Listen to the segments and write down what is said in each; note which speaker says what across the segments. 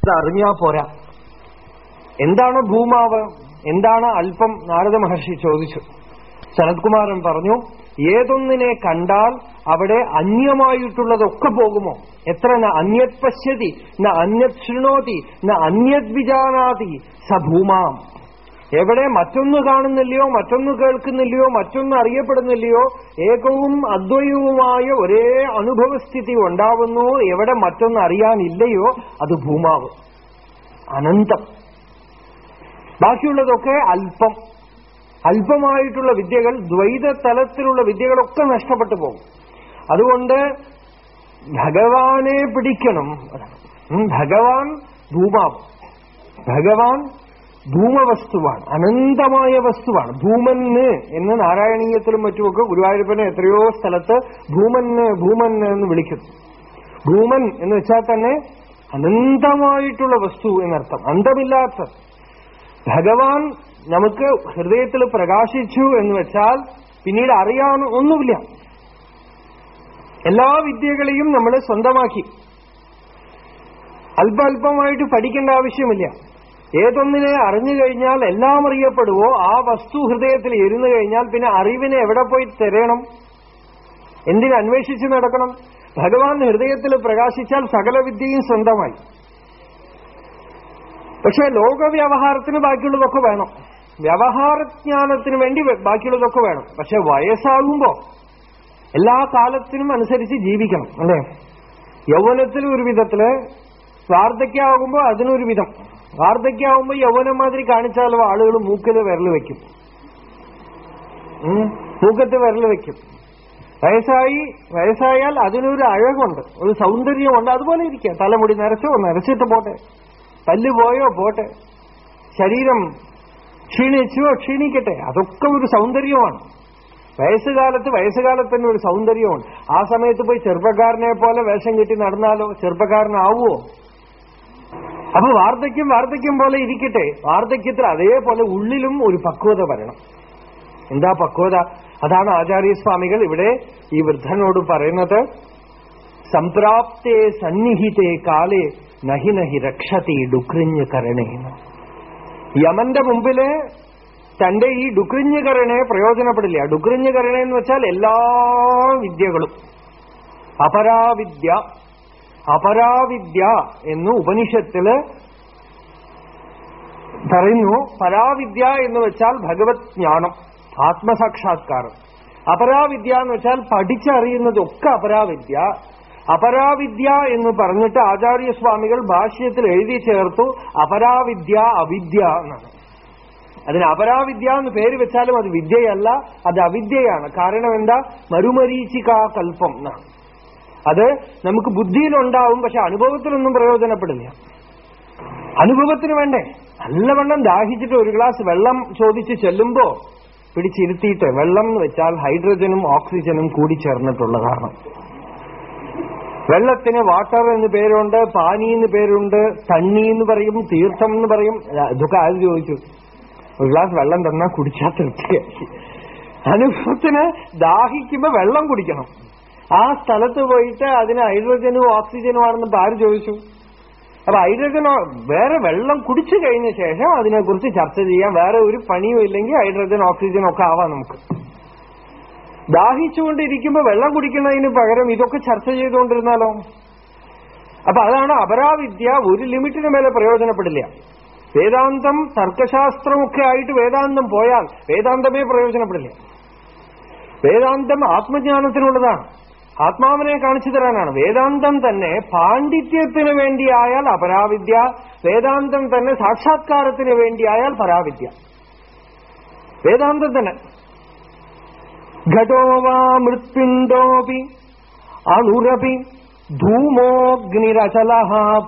Speaker 1: ഇത് അറിഞ്ഞാ പോരാ. എന്താണ് ഭൂമാവ്? എന്താണ് അല്പം നാരദ മഹർഷി ചോദിച്ചു. സനത്കുമാരൻ പറഞ്ഞു ഏതൊന്നിനെ കണ്ടാൽ അവിടെ അന്യമായിട്ടുള്ളതൊക്കെ പോകുമോ? എത്ര ന അന്യത് പശ്യതി ന അന്യത് ശൃണോതി ന അന്യത് വിജാനാതി സ ഭൂമാം. എവിടെ മറ്റൊന്ന് കാണുന്നില്ലയോ മറ്റൊന്ന് കേൾക്കുന്നില്ലയോ മറ്റൊന്ന് അറിയപ്പെടുന്നില്ലയോ ഏകവും അദ്വൈവുമായ ഒരേ അനുഭവസ്ഥിതി ഉണ്ടാവുന്നു. എവിടെ മറ്റൊന്ന് അറിയാനില്ലയോ അത് ഭൂമാവ്. അനന്തം. ബാക്കിയുള്ളതൊക്കെ അല്പം അല്പമായിട്ടുള്ള വിദ്യകൾ ദ്വൈത തലത്തിലുള്ള വിദ്യകളൊക്കെ നഷ്ടപ്പെട്ടു പോകും. അതുകൊണ്ട് ഭഗവാനെ പിടിക്കണം. ഭഗവാൻ ഭൂമാവ്. ഭഗവാൻ ഭൂമവസ്തുവാണ് അനന്തമായ വസ്തുവാണ്. ഭൂമന് എന്ന് നാരായണീയത്തിലും മറ്റുമൊക്കെ ഗുരുവായൂരപ്പനെ എത്രയോ സ്ഥലത്ത് ഭൂമന് ഭൂമന് എന്ന് വിളിക്കുന്നു. ഭൂമൻ എന്ന് വെച്ചാൽ തന്നെ അനന്തമായിട്ടുള്ള വസ്തു എന്നർത്ഥം അന്തമില്ലാത്ത. ഭഗവാൻ നമുക്ക് ഹൃദയത്തിൽ പ്രകാശിച്ചു എന്ന് വെച്ചാൽ പിന്നീട് അറിയാൻ ഒന്നുമില്ല. എല്ലാ വിദ്യകളെയും നമ്മൾ സ്വന്തമാക്കി. അല്പ അല്പമായിട്ട് പഠിക്കേണ്ട ആവശ്യമില്ല. ഏതൊന്നിനെ അറിഞ്ഞു കഴിഞ്ഞാൽ എല്ലാം അറിയപ്പെടുവോ? ആ വസ്തു ഹൃദയത്തിൽ ഇരുന്നു കഴിഞ്ഞാൽ പിന്നെ അറിവിനെ എവിടെ പോയി തിരയണം എന്തിനന്വേഷിച്ച് നടക്കണം? ഭഗവാൻ ഹൃദയത്തിൽ പ്രകാശിച്ചാൽ സകല വിദ്യയും സ്വന്തമായി. പക്ഷെ ലോകവ്യവഹാരത്തിന് ബാക്കിയുള്ളതൊക്കെ വേണം. വ്യവഹാരജ്ഞാനത്തിന് വേണ്ടി ബാക്കിയുള്ളതൊക്കെ വേണം. പക്ഷെ വയസ്സാകുമ്പോ എല്ലാ കാലത്തിനും അനുസരിച്ച് ജീവിക്കണം അല്ലേ? യൗവനത്തിൽ ഒരു വിധത്തിൽ വാർദ്ധക്യമാകുമ്പോ അതിനൊരു വിധം. വാർദ്ധക്യമാകുമ്പോ യൗവനം മാതിരി കാണിച്ചാലോ ആളുകൾ മൂക്കത് വിരൽ വെക്കും മൂക്കത്ത് വിരൽ വെക്കും വയസ്സായി വയസ്സായാൽ അതിനൊരു അഴകുണ്ട്. ഒരു സൗന്ദര്യമുണ്ട്. അതുപോലെ ഇരിക്കുക തലമുടി നരച്ചോ നരച്ചിട്ട് പോട്ടെ. പല്ല് പോയോ പോട്ടെ. ശരീരം ക്ഷീണിച്ചോ ക്ഷീണിക്കട്ടെ. അതൊക്കെ ഒരു സൗന്ദര്യമാണ്. വയസ്സുകാലത്ത് വയസ്സുകാലത്ത് തന്നെ ഒരു സൗന്ദര്യമുണ്ട്. ആ സമയത്ത് പോയി ചെറുപ്പക്കാരനെ പോലെ വേഷം കെട്ടി നടന്നാലോ ചെറുപ്പക്കാരനാവുമോ അപ്പൊ വാർദ്ധക്യം വാർദ്ധക്യം പോലെ ഇരിക്കട്ടെ. വാർദ്ധക്യത്തിൽ അതേപോലെ ഉള്ളിലും ഒരു പക്വത വരണം. എന്താ പക്വത? അതാണ് ആചാര്യസ്വാമികൾ ഇവിടെ ഈ വൃദ്ധനോട് പറയുന്നത്. സംപ്രാപ്തേ സന്നിഹിതേ കാലേ നഹി നഹി രക്ഷതി ഡുക്രിഞ്ഞ് കരണേന്ന് യമന്റെ മുമ്പിൽ തന്റെ ഈ ഡുക്രിഞ്ഞ് കരണെ പ്രയോജനപ്പെടില്ല. ഡുക്രിഞ്ഞ് കരണേന്ന് വെച്ചാൽ എല്ലാ വിദ്യകളും. അപരാവിദ്യ അപരാവിദ്യ എന്ന് ഉപനിഷത്തിൽ പറയുന്നു. പരാവിദ്യ എന്ന് വെച്ചാൽ ഭഗവത് ജ്ഞാനം ആത്മസാക്ഷാത്കാരം. അപരാവിദ്യ എന്ന് വെച്ചാൽ പഠിച്ചറിയുന്നതൊക്കെ അപരാവിദ്യ. അപരാവിദ്യ എന്ന് പറഞ്ഞിട്ട് ആചാര്യസ്വാമികൾ ഭാഷ്യത്തിൽ എഴുതി ചേർത്തു അപരാവിദ്യ അവിദ്യ എന്നാണ്. അതിന് അപരാവിദ്യ എന്ന് പേര് വെച്ചാലും അത് വിദ്യയല്ല അത് അവിദ്യയാണ്. കാരണം എന്താ? മരുമരീചികാ കൽപ്പം എന്നാണ്. അത് നമുക്ക് ബുദ്ധിയിലുണ്ടാവും പക്ഷെ അനുഭവത്തിലൊന്നും പ്രയോജനപ്പെടില്ല അനുഭവത്തിന് വേണ്ടേ? നല്ലവണ്ണം ദാഹിച്ചിട്ട് ഒരു ഗ്ലാസ് വെള്ളം ചോദിച്ച് ചെല്ലുമ്പോ പിടിച്ചിരുത്തിയിട്ട് വെള്ളം എന്ന് വെച്ചാൽ ഹൈഡ്രജനും ഓക്സിജനും കൂടി ചേർന്നിട്ടുള്ളതാണ് വെള്ളത്തിന് വാട്ടർ എന്ന് പേരുണ്ട് പാനി എന്ന് പേരുണ്ട് തണ്ണി എന്ന് പറയും തീർത്ഥം എന്ന് പറയും. ഇതൊക്കെ ആര് ചോദിച്ചു? ഒരു ഗ്ലാസ് വെള്ളം തന്നാൽ കുടിച്ചാൽ തൃപ്തിയായി. അനുഭവത്തിന് ദാഹിക്കുമ്പോ വെള്ളം കുടിക്കണം. ആ സ്ഥലത്ത് പോയിട്ട് അതിന് ഹൈഡ്രജനും ഓക്സിജനും ആണെന്ന് ആര് ചോദിച്ചു? അപ്പൊ ഹൈഡ്രജൻ വേറെ വെള്ളം കുടിച്ചു കഴിഞ്ഞ ശേഷം അതിനെക്കുറിച്ച് ചർച്ച ചെയ്യാം. വേറെ ഒരു പണിയും ഇല്ലെങ്കിൽ ഹൈഡ്രജൻ ഓക്സിജൻ ഒക്കെ ആവാം നമുക്ക്. ദാഹിച്ചുകൊണ്ടിരിക്കുമ്പോ വെള്ളം കുടിക്കുന്നതിന് പകരം ഇതൊക്കെ ചർച്ച ചെയ്തുകൊണ്ടിരുന്നാലോ? അപ്പൊ അതാണ് അപരാവിദ്യ. ഒരു ലിമിറ്റിന് മേലെ പ്രയോജനപ്പെടില്ല. വേദാന്തം തർക്കശാസ്ത്രമൊക്കെ ആയിട്ട് വേദാന്തം പോയാൽ വേദാന്തമേ പ്രയോജനപ്പെടില്ല. വേദാന്തം ആത്മജ്ഞാനത്തിനുള്ളതാണ്. ആത്മാവിനെ കാണിച്ചു തരാനാണ് വേദാന്തം തന്നെ പാണ്ഡിത്യത്തിന് വേണ്ടിയായാൽ അപരാവിദ്യ. വേദാന്തം തന്നെ സാക്ഷാത്കാരത്തിന് വേണ്ടിയായാൽ പരാവിദ്യ. വേദാന്തം തന്നെ. ഘടോ വാ മൃത്പിണ്ഡോപി അണുരപി ധൂമോഗ്നിരചല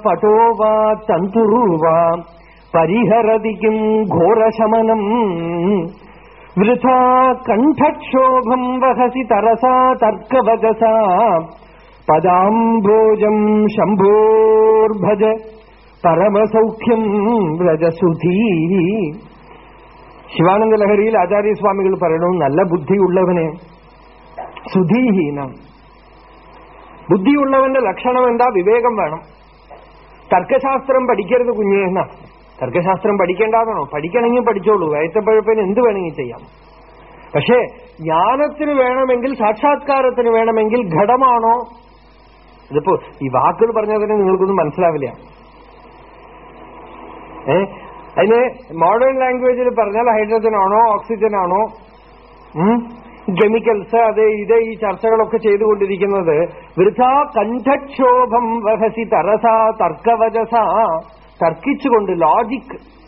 Speaker 1: പടോ വാ തന്തുർവാ പരിഹരതി കിം ഘോരശമനം. വൃഥാ കണ്ഠക്ഷോഭം വഹസി തരസാ തർക്കവചസ പദാംബോജം ശംഭോർഭജ. പരമസൗഖ്യം വ്രജസുധീ ശിവാനന്ദ ലഹരിയിൽ ആചാര്യസ്വാമികൾ പറയണു നല്ല ബുദ്ധിയുള്ളവനെ സുധീഹീനം. ബുദ്ധിയുള്ളവന്റെ ലക്ഷണം എന്താ വിവേകം വേണം. തർക്കശാസ്ത്രം പഠിക്കരുത് കുഞ്ഞേ എന്നാ. തർക്കശാസ്ത്രം പഠിക്കേണ്ടാതാണോ? പഠിക്കണമെങ്കിൽ പഠിച്ചോളൂ. വയറ്റപ്പഴപ്പിന് എന്ത് വേണമെങ്കിൽ ചെയ്യാം. പക്ഷേ ജ്ഞാനത്തിന് വേണമെങ്കിൽ സാക്ഷാത്കാരത്തിന് വേണമെങ്കിൽ ഘടമാണോ? ഇതിപ്പോ ഈ വാക്കുകൾ പറഞ്ഞാൽ തന്നെ നിങ്ങൾക്കൊന്നും മനസ്സിലാവില്ല. ഏ? അതിന് മോഡേൺ ലാംഗ്വേജിൽ പറഞ്ഞാൽ ഹൈഡ്രജൻ ആണോ ഓക്സിജൻ ആണോ? കെമിക്കൽസ് അത് ഇത് ഈ ചർച്ചകളൊക്കെ ചെയ്തുകൊണ്ടിരിക്കുന്നത് വൃഥാ കണ്ഠക്ഷോഭം വഹസി തരസ തർക്കവചസ. തർക്കിച്ചുകൊണ്ട് ലോജിക്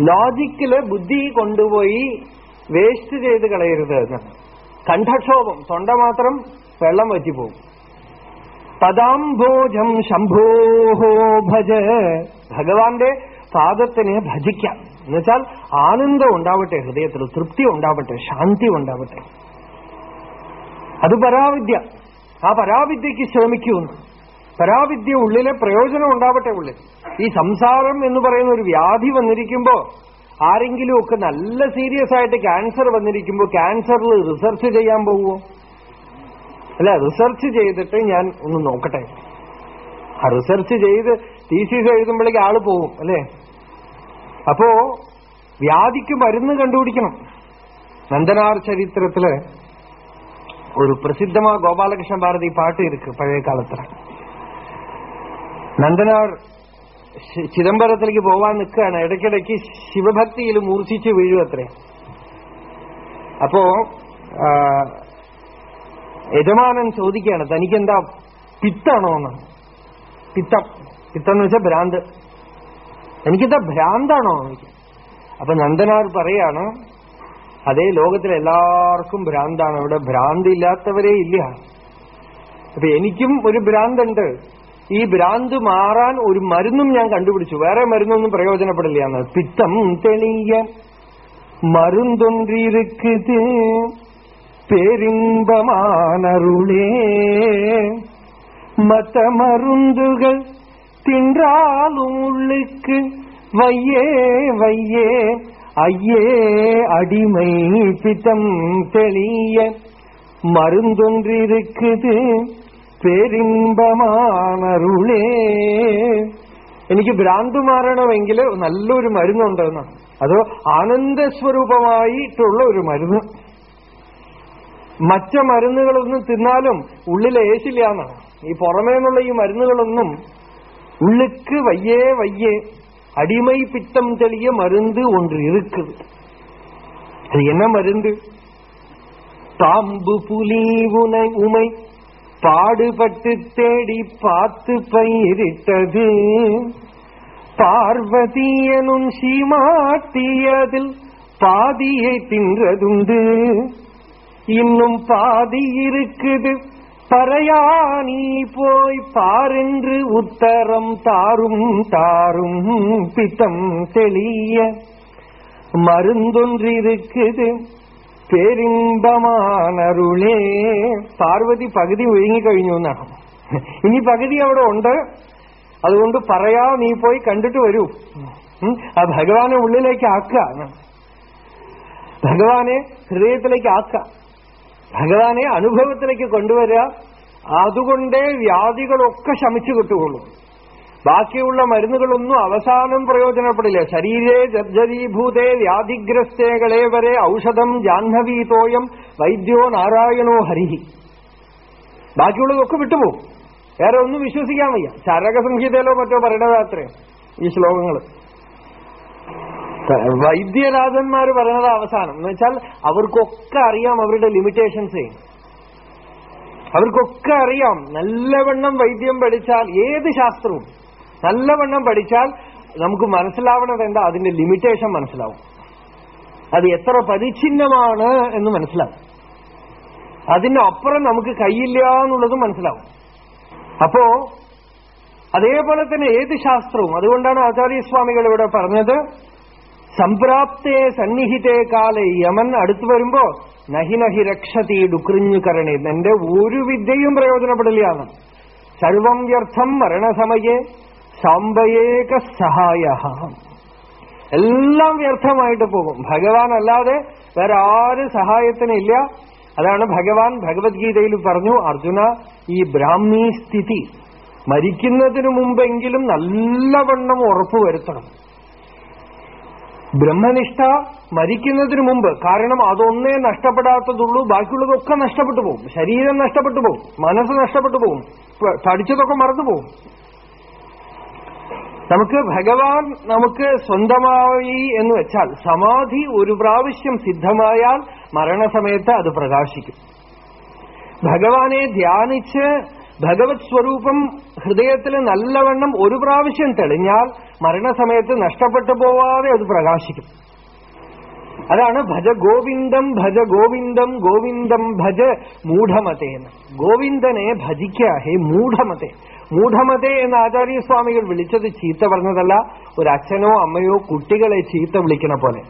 Speaker 1: ലോജിക്കിൽ ബുദ്ധി കൊണ്ടുപോയി വേസ്റ്റ് ചെയ്ത് കളയരുത്. കണ്ഠക്ഷോഭം തൊണ്ട മാത്രം വെള്ളം വറ്റിപ്പോകും പദാംഭോജം ശംഭോഹോ ഭജ. ഭഗവാന്റെ പാദത്തിനെ ഭജിക്കാം. എന്നുവെച്ചാൽ ആനന്ദം ഉണ്ടാവട്ടെ ഹൃദയത്തിൽ തൃപ്തി ഉണ്ടാവട്ടെ ശാന്തി ഉണ്ടാവട്ടെ. അത് പരാവിദ്യ. ആ പരാവിദ്യക്ക് ശ്രമിക്കുന്നു പരാവിദ്യ ഉള്ളിലെ പ്രയോജനം ഉണ്ടാവട്ടെ ഉള്ളിൽ ഈ സംസാരം എന്ന് പറയുന്ന ഒരു വ്യാധി വന്നിരിക്കുമ്പോ ആരെങ്കിലും ഒക്കെ നല്ല സീരിയസ് ആയിട്ട് ക്യാൻസർ വന്നിരിക്കുമ്പോ ക്യാൻസറിൽ റിസർച്ച് ചെയ്യാൻ പോവുമോ അല്ല റിസർച്ച് ചെയ്തിട്ട് ഞാൻ ഒന്ന് നോക്കട്ടെ. ആ റിസർച്ച് ചെയ്ത് തീസീസ് എഴുതുമ്പോഴേക്ക് ആൾ പോവും അല്ലേ? അപ്പോ വ്യാധിക്ക് മരുന്ന് കണ്ടുപിടിക്കണം. നന്ദനാർ ചരിത്രത്തിൽ ഒരു പ്രസിദ്ധമായ ഗോപാലകൃഷ്ണ ഭാരതി പാട്ട് ഇരിക്കും പഴയ കാലത്തിൽ നന്ദനാർ ചിദംബരത്തിലേക്ക് പോവാൻ നിൽക്കുകയാണ്. ഇടയ്ക്കിടയ്ക്ക് ശിവഭക്തിയിൽ മൂർച്ഛിച്ച് വീഴും അത്രേ. അപ്പോ യജമാനൻ ചോദിക്കുകയാണ് തനിക്കെന്താ പിത്താണോ എന്ന്? പിത്തം. പിത്തം എന്ന് വെച്ചാൽ ഭ്രാന്ത്. എനിക്കെന്താ ഭ്രാന്താണോ എനിക്ക് അപ്പൊ നന്ദനാർ പറയാണ് അതേ ലോകത്തിലെല്ലാവർക്കും ഭ്രാന്താണ്. ഇവിടെ ഭ്രാന്ത് ഇല്ലാത്തവരേ ഇല്ല. അപ്പൊ എനിക്കും ഒരു ഭ്രാന്തുണ്ട്. ഈ ഭ്രാന്ത് മാറാൻ ഒരു മരുന്നും ഞാൻ കണ്ടുപിടിച്ചു. വേറെ മരുന്നൊന്നും പ്രയോജനപ്പെടില്ല എന്ന്. പിത്തം തെളിയ മരുന്തൊന്നിരിക്കുത് പെരുമ്പമാനരുളേ. മത മരുന്നുകൾ തിണ്ടാലും ഉള്ളിക്ക് വയ്യേ വയ്യേ. അയ്യേ അടിമൈ പിത്തം തെളിയ മരുന്തൊന്നിരിക്കുത് പേരിമ്പമാണരുളേ എനിക്ക് ഭ്രാന്ത് മാറണമെങ്കിൽ നല്ലൊരു മരുന്നുണ്ടെന്നാണ് അത് ആനന്ദസ്വരൂപമായിട്ടുള്ള ഒരു മരുന്ന് മറ്റ മരുന്നുകളൊന്നും തിന്നാലും ഉള്ളിലെ ഏശില്ല എന്നാണ് ഈ പുറമേ നിന്നുള്ള ഈ മരുന്നുകളൊന്നും ഉള്ളിക്ക് வையே வையே അടിമൈ പിത്തം தெளிய മരുന്ന് ஒன்று இருக்குது அது என்ன மருந்து தாம்பு புலி உனை உமை பாடுபட்டு தேடி பார்த்து பயிரிட்டது. பார்வதியனும் சீமாட்டியதில் பாதியை தின்றதுண்டு. இன்னும் பாதி இருக்குது. பறையாணி போய் பாரென்று உத்தரம் தாரும் தாரும் பித்தம் தெளிய. மருந்தொன்றிருக்குது. പെരിമ്പമാനരുളേ പാർവതി പകുതി ഒഴുങ്ങിക്കഴിഞ്ഞു എന്നാണ്. ഇനി പകുതി അവിടെ ഉണ്ട്. അതുകൊണ്ട് പറയാ നീ പോയി കണ്ടിട്ട് വരൂ. ആ ഭഗവാനെ ഉള്ളിലേക്ക് ആക്കുക. ഭഗവാനെ ഹൃദയത്തിലേക്ക് ആക്കുക. ഭഗവാനെ അനുഭവത്തിലേക്ക് കൊണ്ടുവരിക. അതുകൊണ്ടേ വ്യാധികളൊക്കെ ശമിച്ചു കിട്ടുകയുള്ളൂ. ബാക്കിയുള്ള മരുന്നുകളൊന്നും അവസാനം പ്രയോജനപ്പെടില്ല. ശരീരേ ജർജരീഭൂതേ വ്യാധിഗ്രസ്തേകളെ വരെ ഔഷധം ജാഹ്നവീതോയം വൈദ്യോ നാരായണോ ഹരിഹി ബാക്കിയുള്ളതൊക്കെ വിട്ടുപോകും. വേറെ ഒന്നും വിശ്വസിക്കാൻ വയ്യ. ചരക സംഹിതയിലോ മറ്റോ പറയണതാത്രേ ഈ ശ്ലോകങ്ങൾ വൈദ്യരാജന്മാർ പറയുന്നത് അവസാനം. എന്ന് വെച്ചാൽ അവർക്കൊക്കെ അറിയാം അവരുടെ ലിമിറ്റേഷൻസ്. അവർക്കൊക്കെ അറിയാം. നല്ലവണ്ണം വൈദ്യം പഠിച്ചാൽ ഏത് ശാസ്ത്രവും നല്ലവണ്ണം പഠിച്ചാൽ നമുക്ക് മനസ്സിലാവണത് എന്താ? അതിന്റെ ലിമിറ്റേഷൻ മനസ്സിലാവും. അത് എത്ര പരിച്ഛിന്നമാണ് എന്ന് മനസ്സിലാവും. അതിനപ്പുറം നമുക്ക് കയ്യില്ല എന്നുള്ളതും മനസ്സിലാവും. അപ്പോ അതേപോലെ തന്നെ ഏത് ശാസ്ത്രവും? അതുകൊണ്ടാണ് ആചാര്യസ്വാമികൾ ഇവിടെ പറഞ്ഞത് സംപ്രാപ്തേ സന്നിഹിതേ കാലെ യമൻ അടുത്തു വരുമ്പോ നഹി നഹി രക്ഷതി ഡുക്രിഞ്ഞു കരണേ. എന്റെ ഒരു വിദ്യയും പ്രയോജനപ്പെടില്ല സർവം വ്യർത്ഥം മരണസമയെ സാമ്പയേക സഹായ എല്ലാം വ്യർത്ഥമായിട്ട് പോകും. ഭഗവാൻ അല്ലാതെ വേറെ ആര് സഹായത്തിനില്ല. അതാണ് ഭഗവാൻ ഭഗവത്ഗീതയിൽ പറഞ്ഞു അർജുന ഈ ബ്രാഹ്മീ സ്ഥിതി. മരിക്കുന്നതിനു മുമ്പെങ്കിലും നല്ലവണ്ണം ഉറപ്പുവരുത്തണം ബ്രഹ്മനിഷ്ഠ മരിക്കുന്നതിന് മുമ്പ് കാരണം അതൊന്നേ നഷ്ടപ്പെടാത്തതുള്ളൂ ബാക്കിയുള്ളതൊക്കെ നഷ്ടപ്പെട്ടു പോകും. ശരീരം നഷ്ടപ്പെട്ടു പോകും മനസ്സ് നഷ്ടപ്പെട്ടു പോകും പഠിച്ചതൊക്കെ മറന്നു പോകും. നമുക്ക് ഭഗവാൻ നമുക്ക് സ്വന്തമായി എന്ന് വെച്ചാൽ സമാധി ഒരു പ്രാവശ്യം സിദ്ധമായാൽ മരണസമയത്ത് അത് പ്രകാശിക്കും. ഭഗവാനെ ധ്യാനിച്ച് ഭഗവത് സ്വരൂപം ഹൃദയത്തിൽ നല്ലവണ്ണം ഒരു പ്രാവശ്യം തെളിഞ്ഞാൽ മരണസമയത്ത് നഷ്ടപ്പെട്ടു പോവാതെ അത് പ്രകാശിക്കും. അതാണ് ഭജ ഗോവിന്ദം ഭജ ഗോവിന്ദം ഗോവിന്ദം ഭജ മൂഢമതേന്ന്. ഗോവിന്ദനെ ഭജിക്കാഹേ മൂഢമതേ. മൂഢമതേ എന്ന് ആചാര്യസ്വാമികൾ വിളിച്ചത് ചീത്ത പറഞ്ഞതല്ല ഒരു അച്ഛനോ അമ്മയോ കുട്ടികളെ ചീത്ത വിളിക്കണ പോലെ.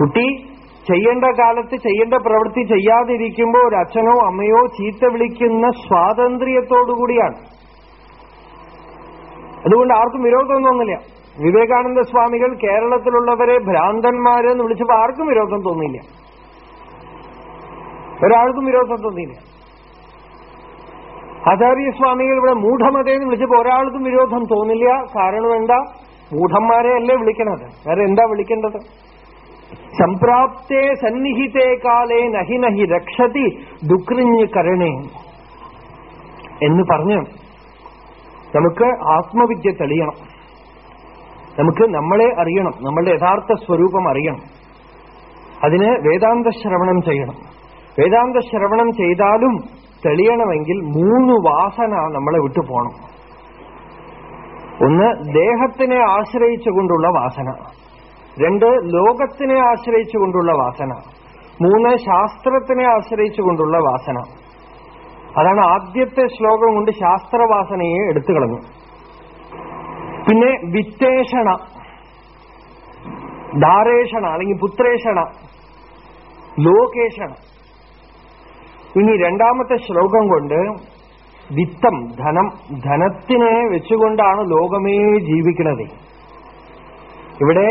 Speaker 1: കുട്ടി ചെയ്യേണ്ട കാലത്ത് ചെയ്യേണ്ട പ്രവൃത്തി ചെയ്യാതിരിക്കുമ്പോൾ ഒരു അച്ഛനോ അമ്മയോ ചീത്ത വിളിക്കുന്ന സ്വാതന്ത്ര്യത്തോടുകൂടിയാണ് അതുകൊണ്ട് ആർക്കും വിരോധം തോന്നില്ല. വിവേകാനന്ദ സ്വാമികൾ കേരളത്തിലുള്ളവരെ ഭ്രാന്തന്മാരെന്ന് വിളിച്ചപ്പോൾ ആർക്കും വിരോധം തോന്നിയില്ല. ഒരാൾക്കും വിരോധം തോന്നിയില്ല. ആചാര്യസ്വാമികൾ ഇവിടെ മൂഢമതയെന്ന് വിളിച്ചപ്പോ ഒരാൾക്കും വിരോധം തോന്നില്ല. കാരണം എന്താ? മൂഢന്മാരെ അല്ലേ വിളിക്കണത്? വേറെ എന്താ വിളിക്കേണ്ടത്? സംപ്രാപ്തേ സന്നിഹിതേ കാലേ നഹി നഹി രക്ഷതി ദുക്രിഞ്ഞ് കരണേ. എന്ന് പറഞ്ഞ് നമുക്ക് ആത്മവിദ്യ തെളിയണം. നമുക്ക് നമ്മളെ അറിയണം. നമ്മളുടെ യഥാർത്ഥ സ്വരൂപം അറിയണം. അതിന് വേദാന്ത ശ്രവണം ചെയ്യണം. വേദാന്ത ശ്രവണം ചെയ്താലും തെളിയണമെങ്കിൽ മൂന്ന് വാസന നമ്മളെ വിട്ടു പോണം. ഒന്ന് ദേഹത്തിനെ ആശ്രയിച്ചുകൊണ്ടുള്ള വാസന. രണ്ട് ലോകത്തിനെ ആശ്രയിച്ചുകൊണ്ടുള്ള വാസന. മൂന്ന് ശാസ്ത്രത്തിനെ ആശ്രയിച്ചുകൊണ്ടുള്ള വാസന. അതാണ് ആദ്യത്തെ ശ്ലോകം കൊണ്ട് ശാസ്ത്രവാസനയെ എടുത്തു കളഞ്ഞു. പിന്നെ വിത്തേഷണ ധാരേഷണ അല്ലെങ്കിൽ പുത്രേഷണ. ലോകേഷണ. ഇനി രണ്ടാമത്തെ ശ്ലോകം കൊണ്ട് വിത്തം ധനം ധനത്തിനെ വെച്ചുകൊണ്ടാണ് ലോകമേ ജീവിക്കുന്നത്. ഇവിടെ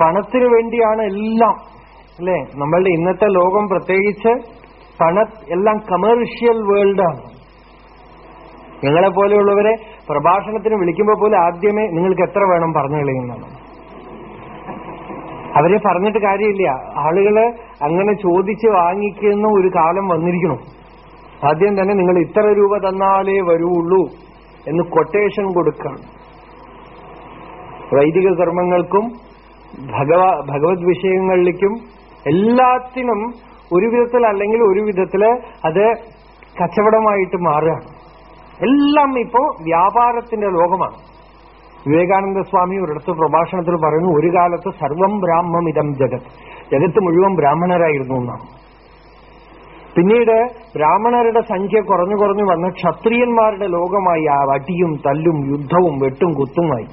Speaker 1: പണത്തിനു വേണ്ടിയാണ് എല്ലാം അല്ലെ? നമ്മളുടെ ഇന്നത്തെ ലോകം പ്രത്യേകിച്ച് പണ എല്ലാം കമേഴ്ഷ്യൽ വേൾഡാണ് നിങ്ങളെ പോലെയുള്ളവരെ പ്രഭാഷണത്തിന് വിളിക്കുമ്പോൾ പോലും ആദ്യമേ നിങ്ങൾക്ക് എത്ര വേണം പറഞ്ഞു കളയുന്നതാണ്. അവരെ പറഞ്ഞിട്ട് കാര്യമില്ല. ആളുകൾ അങ്ങനെ ചോദിച്ച് വാങ്ങിക്കുന്ന ഒരു കാലം വന്നിരിക്കണം ആദ്യം തന്നെ നിങ്ങൾ ഇത്ര രൂപ തന്നാലേ വരുള്ളൂ എന്ന് കൊട്ടേഷൻ കൊടുക്കണം. വൈദിക കർമ്മങ്ങൾക്കും ഭഗവ ഭഗവത് വിഷയങ്ങളിലേക്കും എല്ലാത്തിനും ഒരു വിധത്തിൽ അല്ലെങ്കിൽ ഒരു വിധത്തിൽ അത് കച്ചവടമായിട്ട് മാറുകയാണ്. എല്ലാം ഇപ്പോ വ്യാപാരത്തിന്റെ ലോകമാണ്. വിവേകാനന്ദ സ്വാമി ഒരിടത്ത് പ്രഭാഷണത്തിൽ പറയുന്നു ഒരു കാലത്ത് സർവം ബ്രാഹ്മമിതം ജഗത്. ജഗത്ത് മുഴുവൻ ബ്രാഹ്മണരായിരുന്നു എന്നാണ്. പിന്നീട് ബ്രാഹ്മണരുടെ സംഖ്യ കുറഞ്ഞു കുറഞ്ഞു വന്ന് ക്ഷത്രിയന്മാരുടെ ലോകമായി ആ വടിയും തല്ലും യുദ്ധവും വെട്ടും കുത്തുമായി.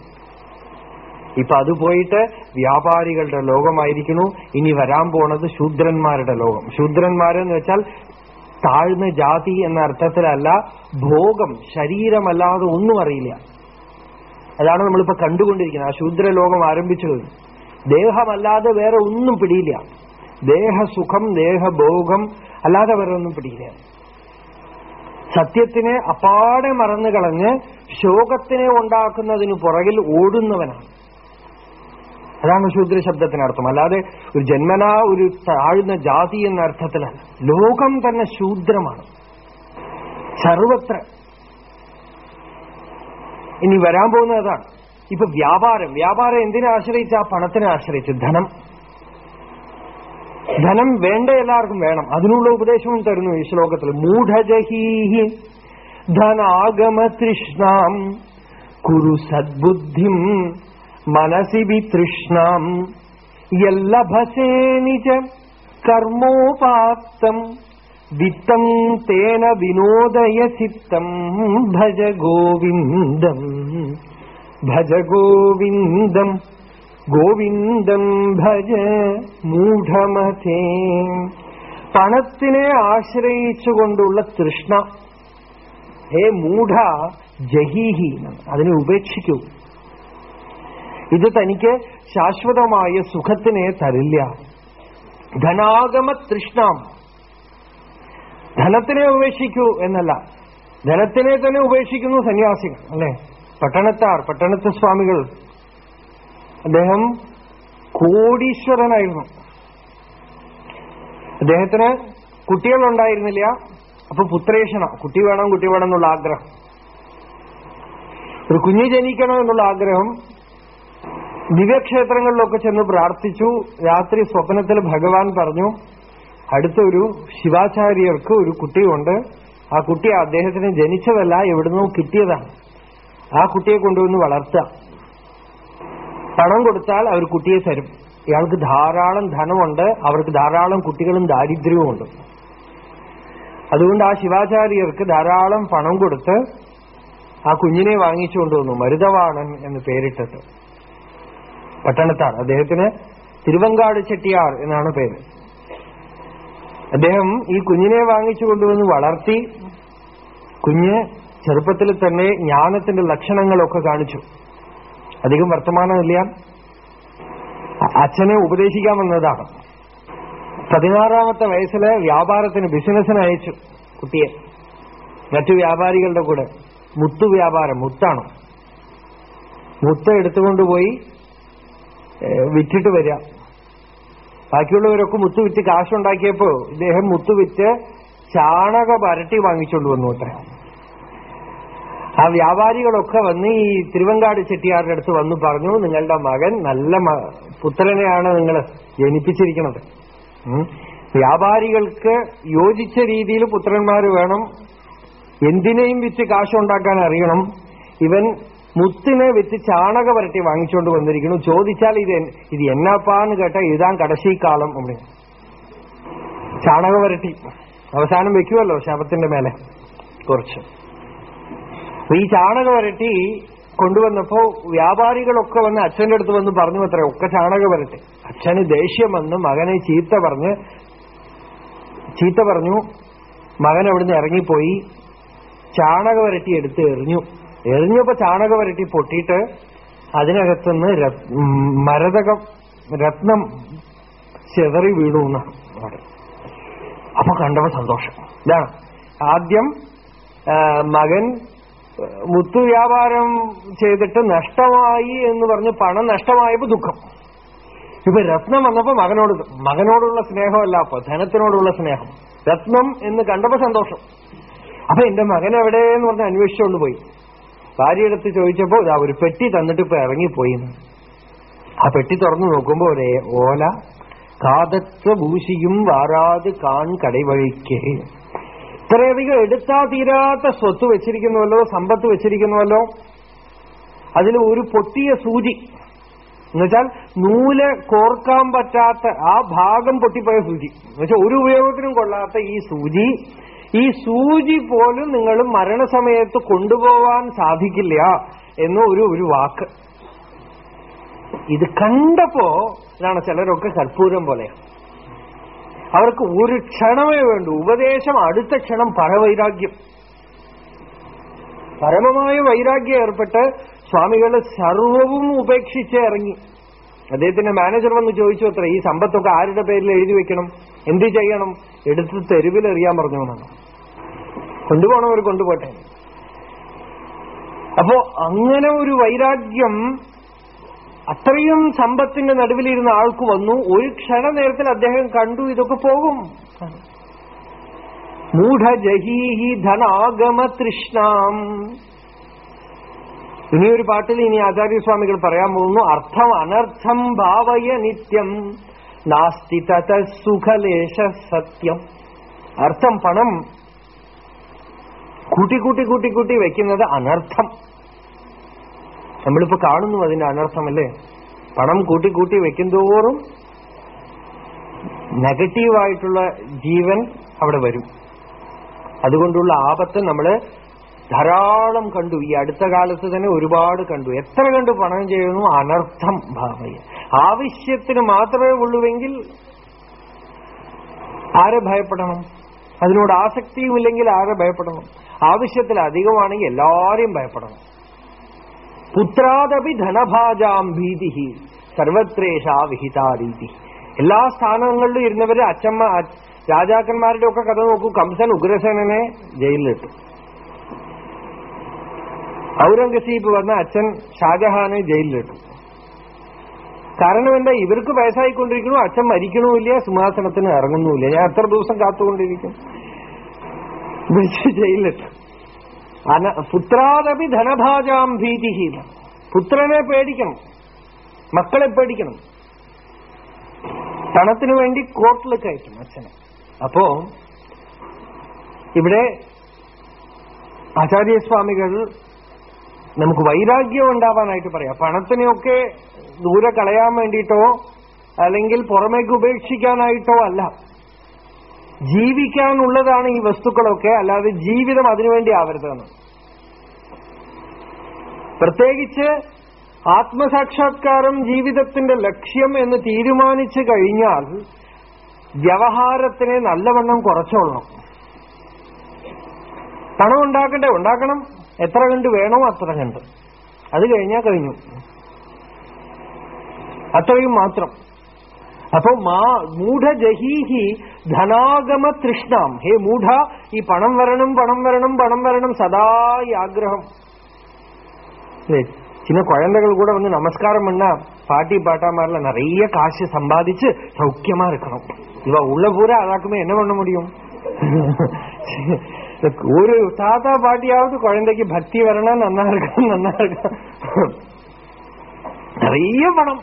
Speaker 1: ഇപ്പൊ അത് പോയിട്ട് വ്യാപാരികളുടെ ലോകമായിരിക്കുന്നു. ഇനി വരാൻ പോണത് ശൂദ്രന്മാരുടെ ലോകം. ശൂദ്രന്മാരെന്ന് വെച്ചാൽ താഴ്ന്ന ജാതി എന്ന അർത്ഥത്തിലല്ല ഭോഗം ശരീരമല്ലാതെ ഒന്നും അറിയില്ല. അതാണ് നമ്മളിപ്പോ കണ്ടുകൊണ്ടിരിക്കുന്നത്. ആ ശൂദ്രലോകം ആരംഭിച്ചു കഴിഞ്ഞു ദേഹമല്ലാതെ വേറെ ഒന്നും പിടിയില്ല. ദേഹസുഖം ദേഹഭോഗം അല്ലാതെ വേറെ ഒന്നും പിടിയില്ല. സത്യത്തിനെ അപ്പാടെ മറന്നു കളഞ്ഞ് ശോകത്തിനെ ഉണ്ടാക്കുന്നതിന് പുറകിൽ ഓടുന്നവനാണ്. അതാണ് ശൂദ്ര ശബ്ദത്തിനർത്ഥം അല്ലാതെ ഒരു ജന്മനാ ഒരു താഴ്ന്ന ജാതി എന്ന അർത്ഥത്തിലല്ല. ലോകം തന്നെ ശൂദ്രമാണ്. സർവത്ര ഇനി വരാൻ പോകുന്നത് അതാണ്. ഇപ്പൊ വ്യാപാരം വ്യാപാരം എന്തിനെ ആശ്രയിച്ച? ആ പണത്തിനെ ആശ്രയിച്ച്. ധനം. ധനം വേണ്ട എല്ലാവർക്കും വേണം. അതിനുള്ള ഉപദേശവും തരുന്നു ഈ ശ്ലോകത്തിൽ. മൂഢജഹീഹി ധനാഗമ തൃഷ്ണാം കുരു സദ്ബുദ്ധിം മനസി വിതൃഷ്ണാം യല്ലഭസേ നിജ കർമ്മോപാത്തം വിത്തം തേന വിനോദയ ചിത്തം ഭജ ഗോവിന്ദം. ഭജ ഗോവിന്ദം ഗോവിന്ദം ഭജ മൂഢമതേ. പണത്തിനെ ആശ്രയിച്ചുകൊണ്ടുള്ള തൃഷ്ണ. ഹേ മൂഢ ജഹീഹി അതിനെ ഉപേക്ഷിക്കൂ. ഇത് തനിക്ക് ശാശ്വതമായ സുഖത്തിനെ തരില്ല. ധനാഗമ തൃഷ്ണാം. ധനത്തിനെ ഉപേക്ഷിക്കൂ എന്നല്ല. ധനത്തിനെ തന്നെ ഉപേക്ഷിക്കുന്നു സന്യാസികൾ അല്ലെ? പട്ടണത്താർ പട്ടണത്തെ സ്വാമികൾ. അദ്ദേഹം കോടീശ്വരനായിരുന്നു. അദ്ദേഹത്തിന് കുട്ടികളുണ്ടായിരുന്നില്ല. അപ്പൊ പുത്രേഷണ കുട്ടി വേണം കുട്ടി വേണം എന്നുള്ള ആഗ്രഹം. ഒരു കുഞ്ഞ് ജനിക്കണം എന്നുള്ള ആഗ്രഹം ദിവ്യക്ഷേത്രങ്ങളിലൊക്കെ ചെന്ന് പ്രാർത്ഥിച്ചു. രാത്രി സ്വപ്നത്തിൽ ഭഗവാൻ പറഞ്ഞു അടുത്തൊരു ശിവാചാര്യർക്ക് ഒരു കുട്ടിയുണ്ട്. ആ കുട്ടി അദ്ദേഹത്തിന് ജനിച്ചതല്ല എവിടുന്നോ കിട്ടിയതാണ്. ആ കുട്ടിയെ കൊണ്ടുവന്ന് വളർത്തുക. പണം കൊടുത്താൽ അവർ കുട്ടിയെ തരും. ഇയാൾക്ക് ധാരാളം ധനമുണ്ട് അവർക്ക് ധാരാളം കുട്ടികളും ദാരിദ്ര്യവുമുണ്ട്. അതുകൊണ്ട് ആ ശിവാചാര്യർക്ക് ധാരാളം പണം കൊടുത്ത് ആ കുഞ്ഞിനെ വാങ്ങിച്ചുകൊണ്ടുവന്നു മരുതവാണൻ എന്ന് പേരിട്ടിട്ട്. പട്ടണത്താർ അദ്ദേഹത്തിന് തിരുവങ്കാട് ചെട്ടിയാർ എന്നാണ് പേര്. അദ്ദേഹം ഈ കുഞ്ഞിനെ വാങ്ങിച്ചു കൊണ്ടുവന്ന് വളർത്തി കുഞ്ഞ് ചെറുപ്പത്തിൽ തന്നെ ജ്ഞാനത്തിന്റെ ലക്ഷണങ്ങളൊക്കെ കാണിച്ചു. അധികം വർത്തമാനമില്ല. അച്ഛനെ ഉപദേശിക്കാൻ വന്നതാണ്. പതിനാറാമത്തെ വയസ്സിൽ വ്യാപാരത്തിന് ബിസിനസ്സിന് അയച്ചു കുട്ടിയെ. മറ്റു വ്യാപാരികളുടെ കൂടെ. മുത്തു വ്യാപാരം മുത്താണ്. മുത്ത് എടുത്തുകൊണ്ടുപോയി വിറ്റിട്ട് വരിക. ബാക്കിയുള്ളവരൊക്കെ മുത്തുവിറ്റ് കാശുണ്ടാക്കിയപ്പോ ഇദ്ദേഹം മുത്തുവിറ്റ് ചാണക വരട്ടി വാങ്ങിച്ചുകൊണ്ട് വന്നു അത്ര. ആ വ്യാപാരികളൊക്കെ വന്ന് ഈ തിരുവങ്കാട് ചെട്ടിയാരുടെ അടുത്ത് വന്നു പറഞ്ഞു നിങ്ങളുടെ മകൻ നല്ല പുത്രനെയാണ് നിങ്ങൾ ജനിപ്പിച്ചിരിക്കുന്നത് വ്യാപാരികൾക്ക് യോജിച്ച രീതിയിൽ പുത്രന്മാർ വേണം. എന്തിനേയും വിറ്റ് കാശുണ്ടാക്കാൻ അറിയണം. ഇവൻ മുത്തിനെ വെച്ച് ചാണക വരട്ടി വാങ്ങിച്ചുകൊണ്ട് വന്നിരിക്കുന്നു. ചോദിച്ചാൽ ഇത് ഇത് എന്നാപ്പാന്ന് കേട്ടാൽ ഇതാൻ കാലം അവിടെ ചാണക വരട്ടി. അവസാനം വെക്കുമല്ലോ ശവത്തിന്റെ മേലെ. കുറച്ച്. ഈ ചാണക വരട്ടി കൊണ്ടുവന്നപ്പോ വ്യാപാരികളൊക്കെ വന്ന് അച്ഛന്റെ അടുത്ത് വന്ന് പറഞ്ഞു അത്ര ഒക്കെ ചാണക വരട്ടെ. അച്ഛന് ദേഷ്യം വന്ന് മകനെ ചീത്ത പറഞ്ഞ് ചീത്ത പറഞ്ഞു. മകൻ അവിടുന്ന് ഇറങ്ങിപ്പോയി. ചാണക വരട്ടി എടുത്ത് എറിഞ്ഞു. എറിഞ്ഞപ്പോ ചാണക വരട്ടി പൊട്ടിയിട്ട് അതിനകത്തുനിന്ന് രത്- മരതകം രത്നം ചെതറി വീണു എന്നാണ്. അപ്പൊ കണ്ടപ്പോ സന്തോഷം. ഇതാണ്. ആദ്യം മകൻ മുത്തു വ്യാപാരം ചെയ്തിട്ട് നഷ്ടമായി എന്ന് പറഞ്ഞ് പണം നഷ്ടമായപ്പോ ദുഃഖം. ഇപ്പൊ രത്നം വന്നപ്പോ മകനോട് മകനോടുള്ള സ്നേഹമല്ല അപ്പൊ ധനത്തിനോടുള്ള സ്നേഹം. രത്നം എന്ന് കണ്ടപ്പോ സന്തോഷം. അപ്പൊ എന്റെ മകൻ എവിടെ എന്ന് പറഞ്ഞ് അന്വേഷിച്ചുകൊണ്ട് പോയി. ഭാര്യ എടുത്ത് ചോദിച്ചപ്പോ ഇതാ ഒരു പെട്ടി തന്നിട്ട് ഇപ്പൊ ഇറങ്ങിപ്പോയി ആ പെട്ടി തുറന്നു നോക്കുമ്പോ ഒരേ ഓല കാതത്വ ഭൂഷിയും വാരാത് കാൺ കടവഴിക്ക്. ഇത്രയധികം എടുത്താ തീരാത്ത സ്വത്ത് വെച്ചിരിക്കുന്നുവല്ലോ സമ്പത്ത് വെച്ചിരിക്കുന്നുവല്ലോ. അതിൽ ഒരു പൊട്ടിയ സൂചി. എന്നുവെച്ചാൽ നൂൽ കോർക്കാൻ പറ്റാത്ത ആ ഭാഗം പൊട്ടിപ്പോയ സൂചി. എന്നുവെച്ചാൽ ഒരു ഉപയോഗത്തിനും കൊള്ളാത്ത ഈ സൂചി ഈ സൂചി പോലും നിങ്ങൾ മരണസമയത്ത് കൊണ്ടുപോവാൻ സാധിക്കില്ല എന്ന ഒരു ഒരു വാക്ക്. ഇത് കണ്ടപ്പോ ഇതാണ് ചിലരൊക്കെ കർപ്പൂരം പോലെ. അവർക്ക് ഒരു ക്ഷണമേ വേണ്ടൂ. ഉപദേശം അടുത്ത ക്ഷണം പരവൈരാഗ്യം. പരമമായ വൈരാഗ്യം ഏർപ്പെട്ട് സ്വാമികൾ സർവവും ഉപേക്ഷിച്ച് ഇറങ്ങി. അദ്ദേഹത്തിന്റെ മാനേജർ വന്ന് ചോദിച്ചു അത്ര ഈ സമ്പത്തൊക്കെ ആരുടെ പേരിൽ എഴുതി വെക്കണം? എന്ത് ചെയ്യണം? എടുത്ത് തെരുവിൽ എറിയാൻ പറഞ്ഞു എന്നാണ് കൊണ്ടുപോകണവർ കൊണ്ടുപോട്ടെ. അപ്പോ അങ്ങനെ ഒരു വൈരാഗ്യം അത്രയും സമ്പത്തിന്റെ നടുവിലിരുന്ന ആൾക്ക് വന്നു. ഒരു ക്ഷണനേരത്തിൽ അദ്ദേഹം കണ്ടു ഇതൊക്കെ പോകും. മൂഢജഹീഹി ധനാഗമ തൃഷ്ണാം. ഇനിയൊരു പാട്ടിൽ ഇനി ആചാര്യസ്വാമികൾ പറയാൻ പോകുന്നു. അർത്ഥം അനർത്ഥം ഭാവയ നിത്യം. നാസ്തി തത സുഖലേശ സത്യം. അർത്ഥം പണം. കൂട്ടി കൂട്ടി കൂട്ടി കൂട്ടി വെക്കുന്നത് അനർത്ഥം. നമ്മളിപ്പോ കാണുന്നു അതിന്റെ അനർത്ഥമല്ലേ? പണം കൂട്ടി കൂട്ടി വെക്കുന്തോറും നെഗറ്റീവായിട്ടുള്ള ജീവൻ അവിടെ വരും. അതുകൊണ്ടുള്ള ആപത്ത് നമ്മൾ ധാരാളം കണ്ടു. ഈ അടുത്ത കാലത്ത് തന്നെ ഒരുപാട് കണ്ടു. എത്ര കണ്ടു പണം ചെയ്യുന്നു? അനർത്ഥം ഭാവയ ആവശ്യത്തിന് മാത്രമേ ഉള്ളൂവെങ്കിൽ ആരെ ഭയപ്പെടണം? അതിനോട് ആസക്തിയുമില്ലെങ്കിൽ ആരെ ഭയപ്പെടണം? ആവശ്യത്തിൽ അധികമാണെങ്കിൽ എല്ലാവരെയും ഭയപ്പെടണം. പുത്രാദപി ധനഭാജാം ഭീതി സർവത്രേഷാ വിഹിതാരീതി എല്ലാ സ്ഥാനങ്ങളിലും ഇരുന്നവര് അച്ഛമ്മ രാജാക്കന്മാരുടെ ഒക്കെ കഥ നോക്കൂ. കംസൻ ഉഗ്രസേനനെ ജയിലിലിട്ടു. ഔറംഗസീബ് വന്ന അച്ഛൻ ഷാജഹാനെ ജയിലിലിട്ടു. കാരണം എന്താ ഇവർക്ക് വയസ്സായിക്കൊണ്ടിരിക്കണു അച്ഛൻ മരിക്കണമില്ല സിംഹാസനത്തിന് ഇറങ്ങുന്നുമില്ല. ഞാൻ എത്ര ദിവസം കാത്തുകൊണ്ടിരിക്കും? ജയിലിലിട്ടു. പുത്രാദപി ധനഭാജാം ഭീതിഹീന പുത്രനെ പേടിക്കണം മക്കളെ പേടിക്കണം. പണത്തിനു വേണ്ടി കോർട്ടിൽ കയറ്റും അച്ഛനെ. അപ്പോ ഇവിടെ ആചാര്യസ്വാമികൾ നമുക്ക് വൈരാഗ്യം ഉണ്ടാവാനായിട്ട് പറയാം. പണത്തിനെയൊക്കെ ദൂരെ കളയാൻ വേണ്ടിയിട്ടോ അല്ലെങ്കിൽ പുറമേക്ക് ഉപേക്ഷിക്കാനായിട്ടോ അല്ല. ജീവിക്കാനുള്ളതാണ് ഈ വസ്തുക്കളൊക്കെ അല്ലാതെ ജീവിതം അതിനുവേണ്ടി ആവരുതെന്ന്. പ്രത്യേകിച്ച് ആത്മസാക്ഷാത്കാരം ജീവിതത്തിന്റെ ലക്ഷ്യം എന്ന് തീരുമാനിച്ചു കഴിഞ്ഞാൽ വ്യവഹാരത്തിനെ നല്ലവണ്ണം കുറച്ചോളണം. പണം ഉണ്ടാക്കണ്ടേ ഉണ്ടാക്കണം. എത്ര കണ്ട് വേണോ അത്ര കണ്ട് അത് കഴിഞ്ഞാൽ കഴിഞ്ഞു അത്രയും മാത്രം അപ്പൊ മാ മൂഢജഹീഹി ധനാഗമ തൃഷ്ണാം ഹേ മൂഢ ഈ പണം വരണം പണം വരണം പണം വരണം സദാ ഈ ആഗ്രഹം இல்ல, சின்ன குழந்தைகள் கூட வந்து நமஸ்காரம் பண்ணா பாட்டி பாட்டா மாதிரில நிறைய காசு சம்பாதிச்சு சௌக்கியமா இருக்கணும் இவ உள்ள பூரா அதாக்குமே என்ன பண்ண முடியும் ஒரு தாத்தா பாட்டியாவது குழந்தைக்கு பக்தி வரணும் நன்னா இருக்கணும் நன்னா இருக்கணும் நிறைய பணம்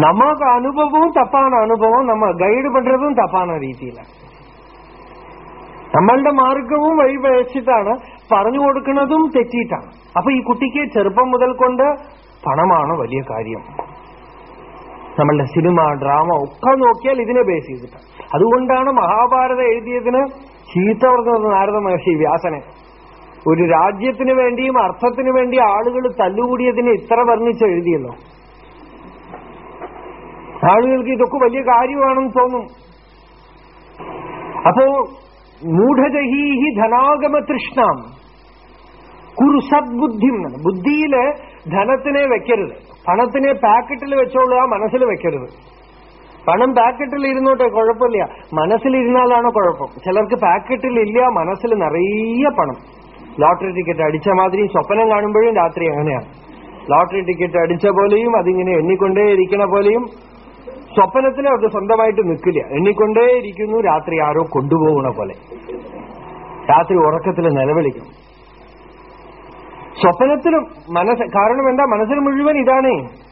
Speaker 1: நமக்கு அனுபவம் தப்பான அனுபவம் நம்ம கைடு பண்றதும் தப்பான ரீதியில നമ്മളുടെ മാർഗവും വഴിപഴച്ചിട്ടാണ് പറഞ്ഞു കൊടുക്കുന്നതും തെറ്റിയിട്ടാണ് അപ്പൊ ഈ കുട്ടിക്ക് ചെറുപ്പം മുതൽ കൊണ്ട് പണമാണ് വലിയ കാര്യം നമ്മളുടെ സിനിമ ഡ്രാമ ഒക്കെ നോക്കിയാൽ ഇതിനെ ബേസ് ചെയ്തിട്ടാണ് അതുകൊണ്ടാണ് മഹാഭാരതം എഴുതിയതിന് ചീത്ത പറഞ്ഞത് നാരദ മഹർഷി വ്യാസനെ. ഒരു രാജ്യത്തിന് വേണ്ടിയും അർത്ഥത്തിന് വേണ്ടി ആളുകൾ തല്ലുകൂടിയതിനെ ഇത്ര വർണിച്ച് എഴുതിയല്ലോ. ആളുകൾക്ക് ഇതൊക്കെ വലിയ കാര്യമാണെന്ന് തോന്നും. അപ്പോ മൂഢജഹീഹി ധനാഗമ കുറു സദ്ബുദ്ധി ബുദ്ധിയിൽ ധനത്തിനെ വെക്കരുത്. പണത്തിനെ പാക്കറ്റിൽ വെച്ചോളൂ ആ മനസ്സിൽ വെക്കരുത്. പണം പാക്കറ്റിൽ ഇരുന്നോട്ടെ കുഴപ്പമില്ല. മനസ്സിലിരുന്നാലാണ് കുഴപ്പം? ചിലർക്ക് പാക്കറ്റിൽ ഇല്ല മനസ്സിൽ നിറയെ പണം. ലോട്ടറി ടിക്കറ്റ് അടിച്ച മാതിരി സ്വപ്നം കാണുമ്പോഴും രാത്രി അങ്ങനെയാണ്. ലോട്ടറി ടിക്കറ്റ് അടിച്ച പോലെയും അതിങ്ങനെ എണ്ണിക്കൊണ്ടേ ഇരിക്കണ പോലെയും സ്വപ്നത്തിൽ അവർക്ക് സ്വന്തമായിട്ട് നിൽക്കില്ല. എണ്ണിക്കൊണ്ടേ ഇരിക്കുന്നു രാത്രി ആരോ കൊണ്ടുപോകണ പോലെ. രാത്രി ഉറക്കത്തിൽ നിലവിളിക്കും. സ്വപ്നത്തിലും മനസ്സ് കാരണം എന്താ? മനസ്സിൽ മുഴുവൻ ഇതാണ്.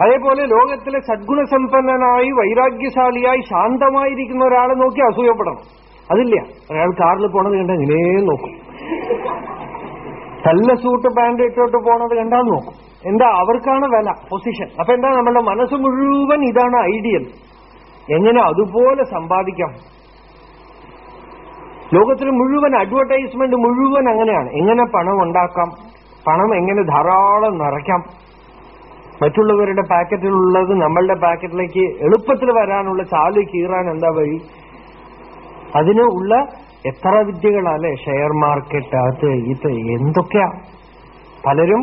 Speaker 1: അതേപോലെ ലോകത്തിലെ സദ്ഗുണസമ്പന്നനായി വൈരാഗ്യശാലിയായി ശാന്തമായിരിക്കുന്ന ഒരാളെ നോക്കി അസൂയപ്പെടണം. അതില്ല. ഒരാൾ കാറിൽ പോണത് കണ്ട ഇങ്ങനെ നോക്കും. നല്ല സൂട്ട് പാന്റ് ഇട്ടോട്ട് പോണത് കണ്ടാൽ നോക്കും. എന്താ? അവർക്കാണ് വില പൊസിഷൻ. അപ്പൊ എന്താ? നമ്മളുടെ മനസ്സ് മുഴുവൻ ഇതാണ് ഐഡിയൽ. എങ്ങനെ അതുപോലെ സമ്പാദിക്കാം? ലോകത്തിൽ മുഴുവൻ അഡ്വർടൈസ്മെന്റ് മുഴുവൻ അങ്ങനെയാണ്. എങ്ങനെ പണം ഉണ്ടാക്കാം? പണം എങ്ങനെ ധാരാളം നിറയ്ക്കാം? മറ്റുള്ളവരുടെ പാക്കറ്റിലുള്ളത് നമ്മളുടെ പാക്കറ്റിലേക്ക് എളുപ്പത്തിൽ വരാനുള്ള ചാൽ കീറാൻ എന്താ വഴി? അതിന് ഉള്ള എത്ര വിദ്യകളല്ലേ? ഷെയർ മാർക്കറ്റ് അത് ഇത് എന്തൊക്കെയാ? പലരും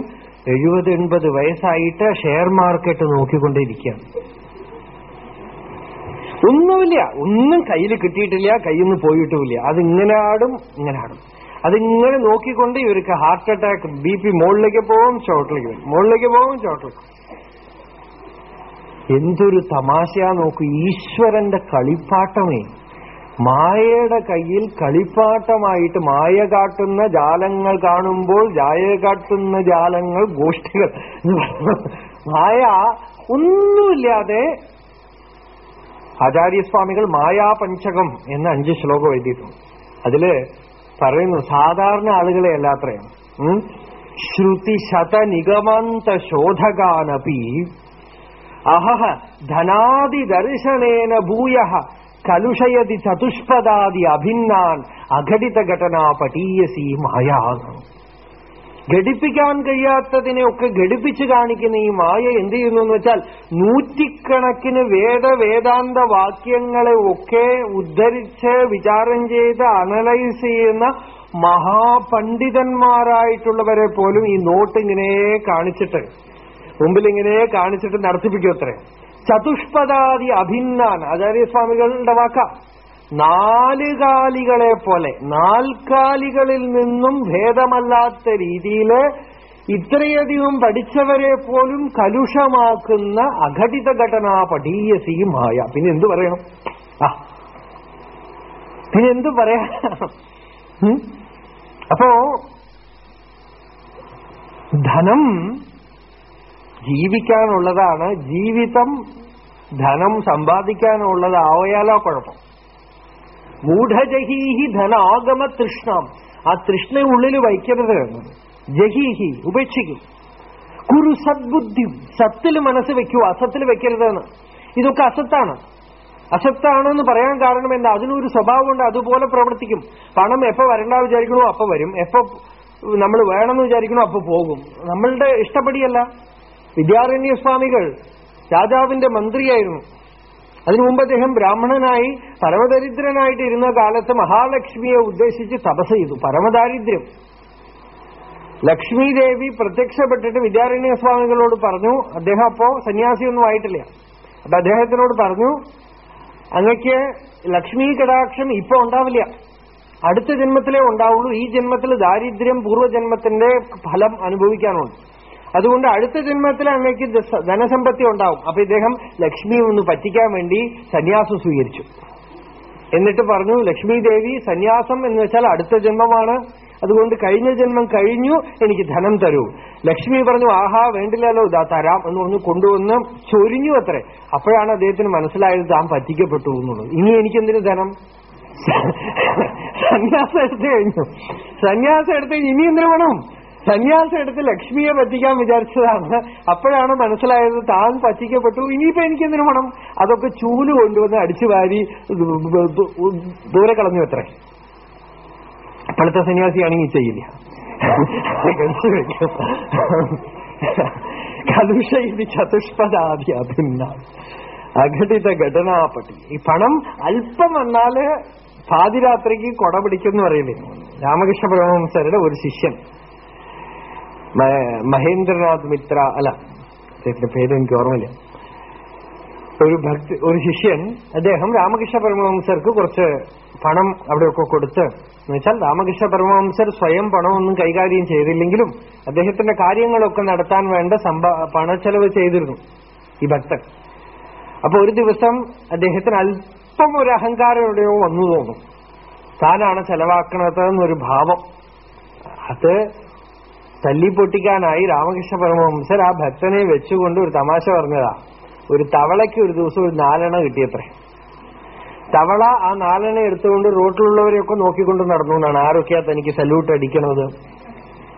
Speaker 1: എഴുപത് എൺപത് വയസ്സായിട്ട് ഷെയർ മാർക്കറ്റ് നോക്കിക്കൊണ്ടിരിക്കുകയാണ് ഒന്നുമില്ല. ഒന്നും കയ്യിൽ കിട്ടിയിട്ടില്ല കയ്യിൽ നിന്ന് പോയിട്ടുമില്ല. അതിങ്ങനെ ആടും ഇങ്ങനെ ആടും. അതിങ്ങനെ നോക്കിക്കൊണ്ട് ഇവർക്ക് ഹാർട്ട് അറ്റാക്ക് ബി പി മുകളിലേക്ക് പോവും ചോട്ടിലേക്ക് വരും. മുകളിലേക്ക് പോവും ചോട്ടിലേക്ക് എന്തൊരു തമാശയാ നോക്കൂ. ഈശ്വരന്റെ കളിപ്പാട്ടമേ. മായയുടെ കയ്യിൽ കളിപ്പാട്ടമായിട്ട് മായ കാട്ടുന്ന ജാലങ്ങൾ കാണുമ്പോൾ ജായ കാട്ടുന്ന ജാലങ്ങൾ ഗോഷ്ഠികൾ മായ ഒന്നുമില്ലാതെ ആചാര്യസ്വാമികൾ മായാപഞ്ചകം എന്ന അഞ്ച് ശ്ലോകം എഴുതിയിട്ടുണ്ട്. അതിൽ പറയുന്നു സാധാരണ ആളുകളെ അല്ലാത്രയും ശ്രുതി ശത നിഗമന്ത ശോധകാനപി അഹഹ ധനാദി ദർശനേന ഭൂയ കലുഷയതി ചതുഷ്പദാദി അഭിന്നാൻ അഘടിത ഘടന പടീയസി മായാകും ഘടിപ്പിക്കാൻ കഴിയാത്തതിനെയൊക്കെ ഘടിപ്പിച്ചു കാണിക്കുന്ന ഈ മായ എന്ത് ചെയ്യുന്നു എന്ന് വെച്ചാൽ നൂറ്റിക്കണക്കിന് വേദ വേദാന്ത വാക്യങ്ങളെ ഒക്കെ ഉദ്ധരിച്ച് വിചാരം ചെയ്ത് അനലൈസ് ചെയ്യുന്ന മഹാപണ്ഡിതന്മാരായിട്ടുള്ളവരെ പോലും ഈ നോട്ട് ഇങ്ങനെ കാണിച്ചിട്ട് മുമ്പിൽ ഇങ്ങനെ കാണിച്ചിട്ട് നടത്തിപ്പിക്കും അത്രേ. ചതുഷ്പദാദി അഭിന്നാൻ ആചാര്യസ്വാമികളുടെ വാക്ക. നാലുകാലികളെ പോലെ നാൽക്കാലികളിൽ നിന്നും ഭേദമല്ലാത്ത രീതിയിൽ ഇത്രയധികം പഠിച്ചവരെ പോലും കലുഷമാക്കുന്ന അഘടിത ഘടന പഠീയസി പിന്നെ എന്തു പറയണം? പിന്നെ എന്തു പറയാ? അപ്പോ ധനം ജീവിക്കാനുള്ളതാണ് ജീവിതം ധനം സമ്പാദിക്കാനുള്ളതാവയാലോ കുഴപ്പം. മൂഢജഹീഹി ധനാഗമ തൃഷ്ണം ആ തൃഷ്ണ ഉള്ളിൽ വയ്ക്കരുത് ജഹീഹി ഉപേക്ഷിക്കും. കുരു സദ്ബുദ്ധി സത്തിൽ മനസ്സ് വെക്കൂ അസത്തിൽ വെക്കരുതെന്ന് ഇതൊക്കെ അസത്താണ്. അസത്താണെന്ന് പറയാൻ കാരണം എന്താ? അതിനൊരു സ്വഭാവമുണ്ട് അതുപോലെ പ്രവർത്തിക്കും. പണം എപ്പോ വരണ്ട വിചാരിക്കണോ അപ്പൊ വരും. എപ്പോ നമ്മൾ വേണമെന്ന് വിചാരിക്കണോ അപ്പൊ പോകും. നമ്മളുടെ ഇഷ്ടപ്പടിയല്ല വിദ്യാരണ്യ സ്വാമികൾ രാജാവിന്റെ മന്ത്രിയായിരുന്നു. അതിനു മുമ്പ് അദ്ദേഹം ബ്രാഹ്മണനായി പരമദരിദ്രനായിട്ട് ഇരുന്ന കാലത്ത് മഹാലക്ഷ്മിയെ ഉദ്ദേശിച്ച് തപസ് ചെയ്തു പരമദാരിദ്ര്യം. ലക്ഷ്മി ദേവി പ്രത്യക്ഷപ്പെട്ടിട്ട് വിദ്യാരണ്യ സ്വാമികളോട് പറഞ്ഞു അദ്ദേഹം അപ്പോ സന്യാസിയൊന്നും ആയിട്ടില്ല. അപ്പൊ അദ്ദേഹത്തിനോട് പറഞ്ഞു അങ്ങക്ക് ലക്ഷ്മി കടാക്ഷം ഇപ്പൊ ഉണ്ടാവില്ല. അടുത്ത ജന്മത്തിലേ ഉണ്ടാവുള്ളൂ ഈ ജന്മത്തിൽ ദാരിദ്ര്യം പൂർവജന്മത്തിന്റെ ഫലം അനുഭവിക്കാനുണ്ട്. അതുകൊണ്ട് അടുത്ത ജന്മത്തിൽ അങ്ങേക്ക് ധനസമ്പത്തി ഉണ്ടാവും. അപ്പൊ ഇദ്ദേഹം ലക്ഷ്മിയെ ഒന്ന് പറ്റിക്കാൻ വേണ്ടി സന്യാസം സ്വീകരിച്ചു. എന്നിട്ട് പറഞ്ഞു ലക്ഷ്മി ദേവി സന്യാസം എന്ന് വെച്ചാൽ അടുത്ത ജന്മമാണ്. അതുകൊണ്ട് കഴിഞ്ഞ ജന്മം കഴിഞ്ഞു എനിക്ക് ധനം തരൂ. ലക്ഷ്മി പറഞ്ഞു ആഹാ വേണ്ടില്ലല്ലോ ഇതാ തരാം എന്ന് പറഞ്ഞു കൊണ്ടുവന്ന് ചൊരിഞ്ഞു അത്രേ. അപ്പോഴാണ് അദ്ദേഹത്തിന് മനസ്സിലായത് താൻ പറ്റിക്കപ്പെട്ടു എന്നുള്ളത്. ഇനി എനിക്കെന്തിനു ധനം? സന്യാസം എടുത്തു കഴിഞ്ഞു. സന്യാസം എടുത്ത് ഇനി എന്തിനു വേണം? സന്യാസം എടുത്ത് ലക്ഷ്മിയെ പറ്റിക്കാൻ വിചാരിച്ചതാണ്. അപ്പോഴാണ് മനസ്സിലായത് താൻ പറ്റിക്കപ്പെട്ടു. ഇനിയിപ്പോ എനിക്കെന്തിനു വേണം? അതൊക്കെ ചൂൽ കൊണ്ടുവന്ന് അടിച്ചു വാരി ദൂരെ കളഞ്ഞു എത്ര ഇപ്പോഴത്തെ സന്യാസിയാണെങ്കിൽ ചെയ്യില്ല. കലുഷ ഇത് ചതുഷ്പദാദി അഭിന്ന. അഘടിത ഘടനാപട്ടി ഈ പണം അല്പം വന്നാൽ പാതിരാത്രിക്ക് കൊട പിടിക്കുന്നു പറയില്ലേ രാമകൃഷ്ണ പരമഹംസരുടെ ഒരു ശിഷ്യൻ. മഹേന്ദ്രനാഥ് മിത്ര അല്ല അദ്ദേഹത്തിന്റെ പേര് എനിക്ക് ഓർമ്മയില്ല. ഒരു ഭക്തി ഒരു ശിഷ്യൻ അദ്ദേഹം രാമകൃഷ്ണ പരമവംസർക്ക് കുറച്ച് പണം അവിടെയൊക്കെ കൊടുത്ത് എന്ന് വെച്ചാൽ രാമകൃഷ്ണ പരമവംസർ സ്വയം പണമൊന്നും കൈകാര്യം ചെയ്തില്ലെങ്കിലും അദ്ദേഹത്തിന്റെ കാര്യങ്ങളൊക്കെ നടത്താൻ വേണ്ട സമ്പാ പണച്ചെലവ് ചെയ്തിരുന്നു ഈ ഭക്തൻ. അപ്പൊ ഒരു ദിവസം അദ്ദേഹത്തിന് അല്പം ഒരു അഹങ്കാരം എവിടെയോ വന്നു തോന്നും. താനാണ് ചെലവാക്കണത് എന്നൊരു ഭാവം. അത് തല്ലിപ്പൊട്ടിക്കാനായി രാമകൃഷ്ണ പരമഹംസർ ആ ഭക്തനെ വെച്ചുകൊണ്ട് ഒരു തമാശ പറഞ്ഞതാ. ഒരു തവളയ്ക്ക് ഒരു ദിവസം ഒരു നാലെണ്ണ കിട്ടിയത്രേ. തവള ആ നാലെണ്ണ എടുത്തുകൊണ്ട് റോട്ടിലുള്ളവരെയൊക്കെ നോക്കിക്കൊണ്ട് നടന്നു എന്നാണ്. ആരൊക്കെയാ തനിക്ക് സല്യൂട്ട് അടിക്കണത്?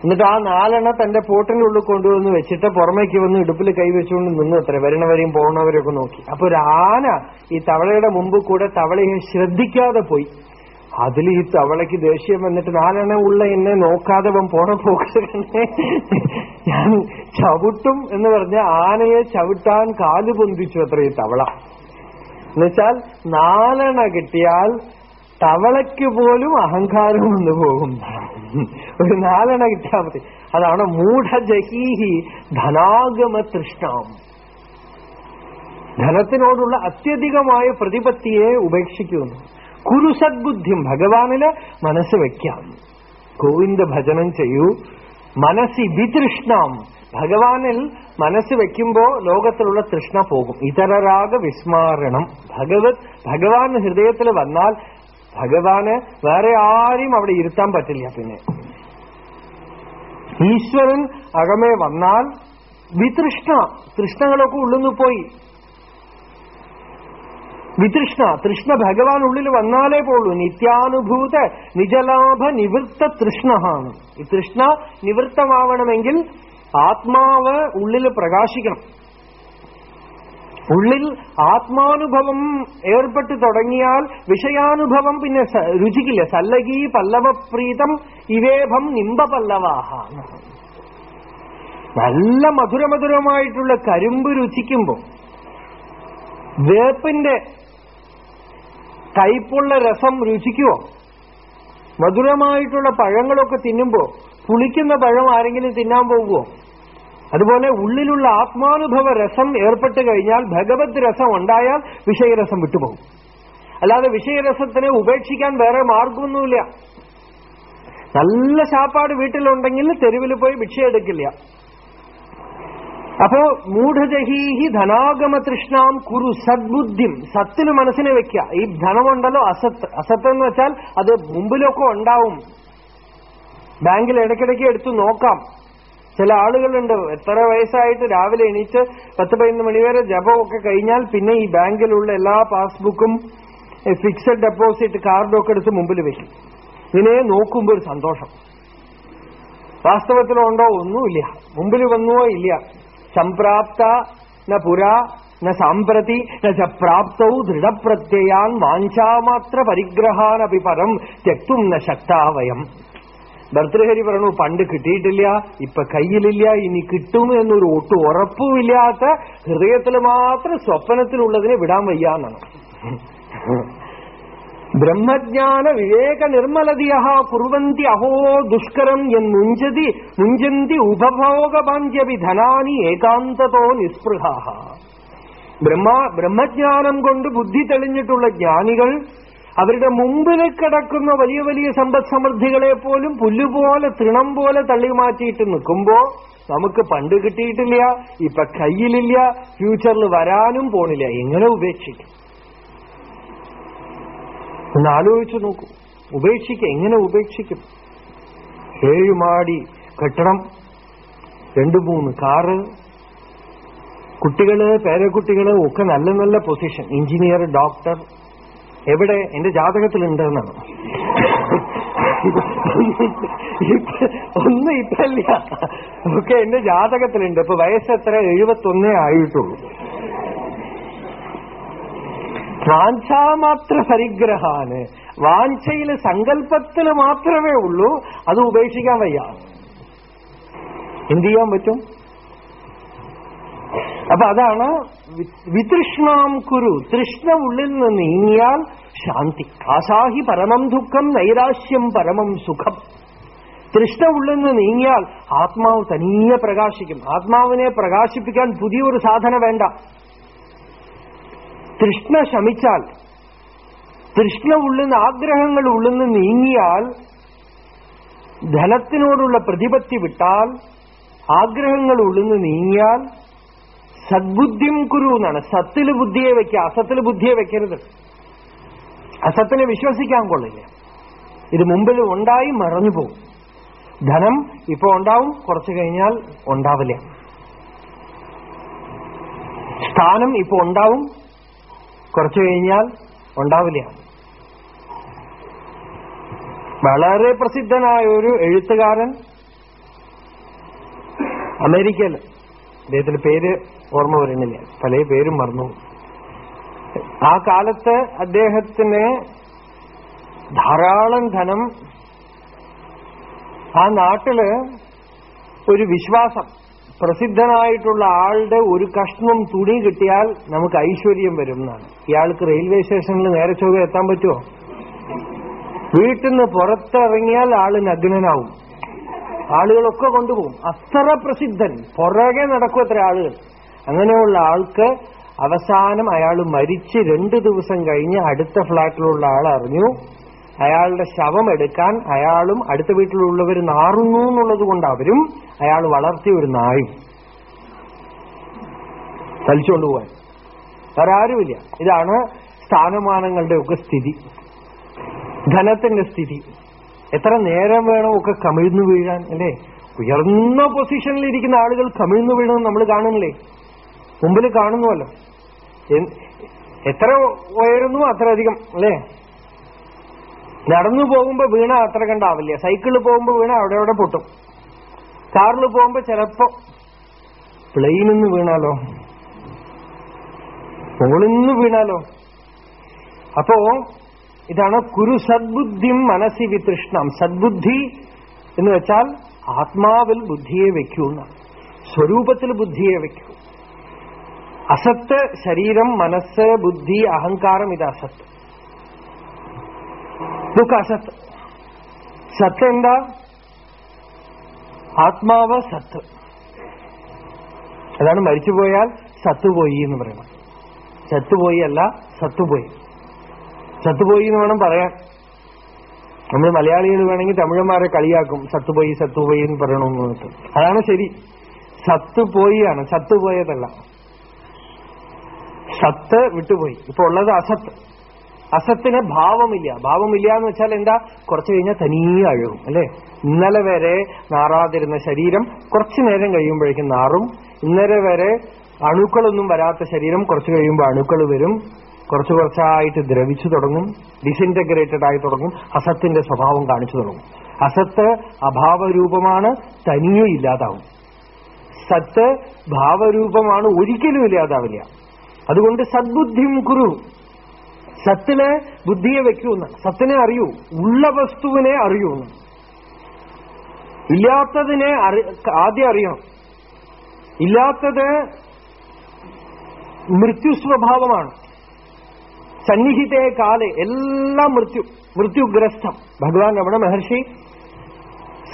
Speaker 1: എന്നിട്ട് ആ നാലെണ്ണ തന്റെ പോട്ടിനുള്ളിൽ കൊണ്ടുവന്ന് വെച്ചിട്ട് പുറമേക്ക് വന്ന് ഇടുപ്പിൽ കൈവച്ചുകൊണ്ട് നിന്നു അത്ര വരണവരെയും പോകുന്നവരെയൊക്കെ നോക്കി. അപ്പൊ ഒരു ആന ഈ തവളയുടെ മുമ്പ് കൂടെ തവളയെ ശ്രദ്ധിക്കാതെ പോയി. അതിൽ ഈ തവളയ്ക്ക് ദേഷ്യം വന്നിട്ട് നാലെണ്ണ ഉള്ള എന്നെ നോക്കാതെ അവൻ പോണ പോകണേ ഞാൻ ചവിട്ടും എന്ന് പറഞ്ഞ ആനയെ ചവിട്ടാൻ കാൽ പൊന്തിച്ചു അത്ര ഈ തവള. എന്നുവെച്ചാൽ നാലെണ്ണ കിട്ടിയാൽ തവളയ്ക്ക് പോലും അഹങ്കാരം വന്നു പോകും. ഒരു നാലെണ്ണ കിട്ടിയാൽ മതി. അതാണ് മൂഢജഹീഹി ധനാഗമ തൃഷ്ണാം ധനത്തിനോടുള്ള അത്യധികമായ പ്രതിപത്തിയെ ഉപേക്ഷിക്കുന്നു. കുരുസദ്ബുദ്ധിം ഭഗവാനിൽ മനസ്സ് വെക്കാം. ഗോവിന്ദ ഭജനം ചെയ്യൂ. മനസ്സി വിതൃഷ്ണം. ഭഗവാനിൽ മനസ്സ് വെക്കുമ്പോ ലോകത്തിലുള്ള തൃഷ്ണ പോകും. ഇതരരാഗ വിസ്മാരണം. ഭഗവത് ഭഗവാൻ ഹൃദയത്തിൽ വന്നാൽ ഭഗവാന് വേറെ ആരെയും അവിടെ ഇരുത്താൻ പറ്റില്ല പിന്നെ. ഈശ്വരൻ അകമേ വന്നാൽ വിതൃഷ്ണ. തൃഷ്ണകളൊക്കെ ഉള്ളുന്നു പോയി. വിതൃഷ്ണ തൃഷ്ണ ഭഗവാൻ ഉള്ളിൽ വന്നാലേ പോളൂ നിത്യാനുഭൂത നിജലാഭ നിവൃത്ത തൃഷ്ണഹാണ്. ഈ തൃഷ്ണ നിവൃത്തമാവണമെങ്കിൽ ആത്മാവ് ഉള്ളിൽ പ്രകാശിക്കണം. ഉള്ളിൽ ആത്മാനുഭവം ഏർപ്പെട്ടു തുടങ്ങിയാൽ വിഷയാനുഭവം പിന്നെ രുചിക്കില്ല. സല്ലകി പല്ലവപ്രീതം ഇവേഭം നിമ്പപല്ലവാഹ നല്ല മധുരമധുരമായിട്ടുള്ള കരിമ്പ് രുചിക്കുമ്പോൾ വേപ്പിന്റെ കയ്പുള്ള രസം രുചിക്കുമോ മധുരമായിട്ടുള്ള പഴങ്ങളൊക്കെ തിന്നുമ്പോ പുളിക്കുന്ന പഴം ആരെങ്കിലും തിന്നാൻ പോകുമോ അതുപോലെ ഉള്ളിലുള്ള ആത്മാനുഭവ രസം ഏർപ്പെട്ട് കഴിഞ്ഞാൽ ഭഗവത് രസം ഉണ്ടായാൽ വിഷയരസം വിട്ടുപോകും. അല്ലാതെ വിഷയരസത്തിനെ ഉപേക്ഷിക്കാൻ വേറെ മാർഗമൊന്നുമില്ല. നല്ല ശാപ്പാട് വീട്ടിലുണ്ടെങ്കിൽ തെരുവിൽ പോയി ഭിക്ഷ എടുക്കില്ല അപ്പോ മൂഢജഹീഹി ധനാഗമ തൃഷ്ണാം കുരു സദ്ബുദ്ധിം. സത്തിന് മനസ്സിനെ വെക്ക ഈ ധനമുണ്ടല്ലോ അസത്ത്. അസത്ത് എന്ന് വെച്ചാൽ അത് മുമ്പിലൊക്കെ ഉണ്ടാവും. ബാങ്കിൽ ഇടയ്ക്കിടയ്ക്ക് എടുത്തു നോക്കാം. ചില ആളുകളുണ്ട്. എത്ര വയസ്സായിട്ട് രാവിലെ എണീറ്റ് പത്ത് പതിനൊന്ന് മണിവരെ ജപമൊക്കെ കഴിഞ്ഞാൽ പിന്നെ ഈ ബാങ്കിലുള്ള എല്ലാ പാസ്ബുക്കും ഫിക്സഡ് ഡെപ്പോസിറ്റ് കാർഡും ഒക്കെ എടുത്ത് മുമ്പിൽ വെക്കും. ഇതിനെ നോക്കുമ്പോൾ ഒരു സന്തോഷം. വാസ്തവത്തിലുണ്ടോ? ഒന്നുമില്ല. മുമ്പിൽ വന്നുവോ ഇല്ല. സംപ്രാപ്ത ന പുരാ ന സാമ്പ്രതി ന പ്രാപ്തൗ ദൃഢപ്രത്യയാൻ വാഞ്ചാമാത്ര പരിഗ്രഹാനപി പരം തെക്തും ന ശക്താവയം ഭർത്തൃഹരി പറഞ്ഞു പണ്ട് കിട്ടിയിട്ടില്ല ഇപ്പൊ കയ്യിലില്ല ഇനി കിട്ടും എന്നൊരു ഒട്ടു ഉറപ്പുമില്ലാത്ത ഹൃദയത്തിൽ മാത്രം സ്വപ്നത്തിലുള്ളതിനെ വിടാൻ വയ്യ എന്നാണ് ബ്രഹ്മജ്ഞാന വിവേക നിർമ്മലതിയ കുറുവന്തി അഹോ ദുഷ്കരം എന്നുഞ്ചതി മുഞ്ചന്തി ഉപഭോഗപാഞ്ചവി ധനാനി ഏകാന്തതോ നിസ്പൃഹ ബ്രഹ്മ ബ്രഹ്മജ്ഞാനം കൊണ്ട് ബുദ്ധി തെളിഞ്ഞിട്ടുള്ള ജ്ഞാനികൾ അവരുടെ മുമ്പിൽ കിടക്കുന്ന വലിയ വലിയ സമ്പദ് സമൃദ്ധികളെ പോലും പുല്ലുപോലെ തൃണം പോലെ തള്ളിമാറ്റിയിട്ട് നിൽക്കുമ്പോ നമുക്ക് പണ്ട് കിട്ടിയിട്ടില്ല ഇപ്പൊ കയ്യിലില്ല ഫ്യൂച്ചറിൽ വരാനും പോണില്ല എങ്ങനെ ഉപേക്ഷിക്കും? ഒന്ന് ആലോചിച്ചു നോക്കൂ. ഉപേക്ഷിക്കുക എങ്ങനെ ഉപേക്ഷിക്കും? ഏഴുമാടി കെട്ടണം രണ്ടു മൂന്ന് കാറ്. കുട്ടികൾ പേരക്കുട്ടികൾ ഒക്കെ നല്ല നല്ല പൊസിഷൻ എഞ്ചിനീയർ ഡോക്ടർ എവിടെ? എന്റെ ജാതകത്തിലുണ്ടെന്നാണ്. ഒന്നും ഇപ്പല്ല. ഒക്കെ എന്റെ ജാതകത്തിലുണ്ട്. ഇപ്പൊ വയസ്സെത്ര എഴുപത്തൊന്നേ ആയിട്ടുള്ളൂ. വാഞ്ചാമാത്ര പരിഗ്രഹാന് വാഞ്ചയിൽ സങ്കല്പത്തിൽ മാത്രമേ ഉള്ളൂ അത് ഉപേക്ഷിക്കാൻ വയ്യ. എന്ത് ചെയ്യാൻ പറ്റും? അപ്പൊ അതാണ് വിതൃഷ്ണാം കുരു. തൃഷ്ണ ഉള്ളിൽ നിന്ന് നീങ്ങിയാൽ ശാന്തി. ആശാഹി പരമം ദുഃഖം നൈരാശ്യം പരമം സുഖം. തൃഷ്ണ ഉള്ളിൽ നിന്ന് നീങ്ങിയാൽ ആത്മാവ് തനിയെ പ്രകാശിക്കും. ആത്മാവിനെ പ്രകാശിപ്പിക്കാൻ പുതിയൊരു സാധന വേണ്ട. തൃഷ്ണ ശമിച്ചാൽ തൃഷ്ണ ഉള്ളുന്ന ആഗ്രഹങ്ങൾ ഉള്ളുന്ന് നീങ്ങിയാൽ ധനത്തിനോടുള്ള പ്രതിപത്തി വിട്ടാൽ ആഗ്രഹങ്ങൾ ഉള്ളുന്ന് നീങ്ങിയാൽ സദ്ബുദ്ധിം കുരു എന്നാണ്. സത്തിൽ ബുദ്ധിയെ വെക്കുക അസത്തിൽ ബുദ്ധിയെ വെക്കരുത്. അസത്തിനെ വിശ്വസിക്കാൻ കൊള്ളില്ല. ഇത് മുമ്പിൽ ഉണ്ടായി മറഞ്ഞു പോകും. ധനം ഇപ്പൊ ഉണ്ടാവും കുറച്ചു കഴിഞ്ഞാൽ ഉണ്ടാവില്ല. സ്ഥാനം ഇപ്പൊ ഉണ്ടാവും കുറച്ചു കഴിഞ്ഞാൽ ഉണ്ടാവില്ല. വളരെ പ്രസിദ്ധനായ ഒരു എഴുത്തുകാരൻ അമേരിക്കയിൽ. അദ്ദേഹത്തിന്റെ പേര് ഓർമ്മ വരുന്നില്ല. പല പേരും മറന്നു. ആ കാലത്ത് അദ്ദേഹത്തിന് ധാരാളം ധനം. ആ നാട്ടിൽ ഒരു വിശ്വാസം. പ്രസിദ്ധനായിട്ടുള്ള ആളുടെ ഒരു കഷ്ണം തുണി കിട്ടിയാൽ നമുക്ക് ഐശ്വര്യം വരും എന്നാണ് ഇയാൾക്ക് റെയിൽവേ സ്റ്റേഷനിൽ നേരെ ചൊവ്വ എത്താൻ പറ്റുമോ? വീട്ടിൽ നിന്ന് പുറത്തിറങ്ങിയാൽ ആൾ നഗ്നനാവും. ആളുകളൊക്കെ കൊണ്ടുപോകും. അത്ര പ്രസിദ്ധൻ. പുറകെ നടക്കും അത്ര ആളുകൾ അങ്ങനെയുള്ള ആൾക്ക് അവസാനം അയാൾ മരിച്ച് രണ്ടു ദിവസം കഴിഞ്ഞ് അടുത്ത ഫ്ളാറ്റിലുള്ള ആൾ അറിഞ്ഞു അയാളുടെ ശവം എടുക്കാൻ അയാളും അടുത്ത വീട്ടിലുള്ളവർ നാറുന്നു എന്നുള്ളത് കൊണ്ട് അവരും അയാൾ വളർത്തിയ ഒരു നായും. വലിച്ചുകൊണ്ടുപോകാൻ വേറെ ആരുമില്ല. ഇതാണ് സ്ഥാനമാനങ്ങളുടെ ഒക്കെ സ്ഥിതി. ധനത്തിന്റെ സ്ഥിതി. എത്ര നേരം വേണം ഒക്കെ കമിഴ്ന്നു വീഴാൻ അല്ലേ? ഉയർന്ന പൊസിഷനിൽ ഇരിക്കുന്ന ആളുകൾ കമിഴ്ന്നു വീഴുന്നത് നമ്മൾ കാണുന്നില്ലേ? മുമ്പിൽ കാണുന്നുവല്ലോ. എത്ര ഉയരുന്നു അത്രയധികം അല്ലേ? നടന്നു പോകുമ്പോ വീണ അത്ര കണ്ടാവില്ല? സൈക്കിളിൽ പോകുമ്പോ വീണ അവിടെ അവിടെ പൊട്ടും. കാറിൽ പോകുമ്പോ ചിലപ്പോ പ്ലെയിനിൽ വീണാലോ? മുകളിന്ന് വീണാലോ? അപ്പോ ഇതാണ് കുരു സദ്ബുദ്ധിം മനസ്സി വിതൃഷ്ണം. സദ്ബുദ്ധി എന്ന് വെച്ചാൽ ആത്മാവിൽ ബുദ്ധിയെ വെക്കൂ സ്വരൂപത്തിൽ ബുദ്ധിയെ വെക്കൂ. അസത്ത് ശരീരം മനസ്സ് ബുദ്ധി അഹങ്കാരം ഇത് അസത്ത്. ഇതൊക്കെ അസത്ത് സത്ത് എന്താ? ആത്മാവ് സത്ത്. അതാണ് മരിച്ചുപോയാൽ സത്തുപോയി എന്ന് പറയുന്നത്. ചത്തുപോയി അല്ല സത്തുപോയി ചത്തുപോയി എന്ന് വേണം പറയാൻ. നമ്മൾ മലയാളികൾ വേണമെങ്കിൽ തമിഴന്മാരെ കളിയാക്കും. സത്തുപോയി സത്തുപോയി എന്ന് പറയണമെന്ന് പറഞ്ഞിട്ട്. അതാണ് ശരി. സത്തുപോയിയാണ് ചത്തുപോയതല്ല സത്ത് വിട്ടുപോയി. ഇപ്പൊ ഉള്ളത് അസത്ത്. അസത്തിന് ഭാവമില്ല. ഭാവമില്ല എന്ന് വെച്ചാൽ എന്താ? കുറച്ചു കഴിഞ്ഞാൽ തനിയെ അഴുകും അല്ലെ? ഇന്നലെ വരെ നാറാതിരുന്ന ശരീരം കുറച്ചു നേരം കഴിയുമ്പോഴേക്കും നാറും. ഇന്നലെ വരെ അണുക്കളൊന്നും വരാത്ത ശരീരം കുറച്ചു കഴിയുമ്പോൾ അണുക്കൾ വരും. കുറച്ചു കുറച്ചായിട്ട് ദ്രവിച്ചു തുടങ്ങും. ഡിസിന്റഗ്രേറ്റഡ് ആയി തുടങ്ങും. അസത്തിന്റെ സ്വഭാവം കാണിച്ചു തുടങ്ങും. അസത്ത് അഭാവരൂപമാണ് തനിയെ ഇല്ലാതാവും. സത്ത് ഭാവരൂപമാണ് ഒരിക്കലും ഇല്ലാതാവില്ല. അതുകൊണ്ട് സദ്ബുദ്ധിം കുരു. സത്തിൽ ബുദ്ധിയെ വെക്കൂന്ന്. സത്തിനെ അറിയൂ. ഉള്ള വസ്തുവിനെ അറിയൂന്ന്. ഇല്ലാത്തതിനെ ആദ്യം അറിയണം. ഇല്ലാത്തത് മൃത്യു സ്വഭാവമാണ്. സന്നിഹിതേ കാലെ എല്ലാം മൃത്യു. മൃത്യുഗ്രസ്തം. ഭഗവാൻ രമണ മഹർഷി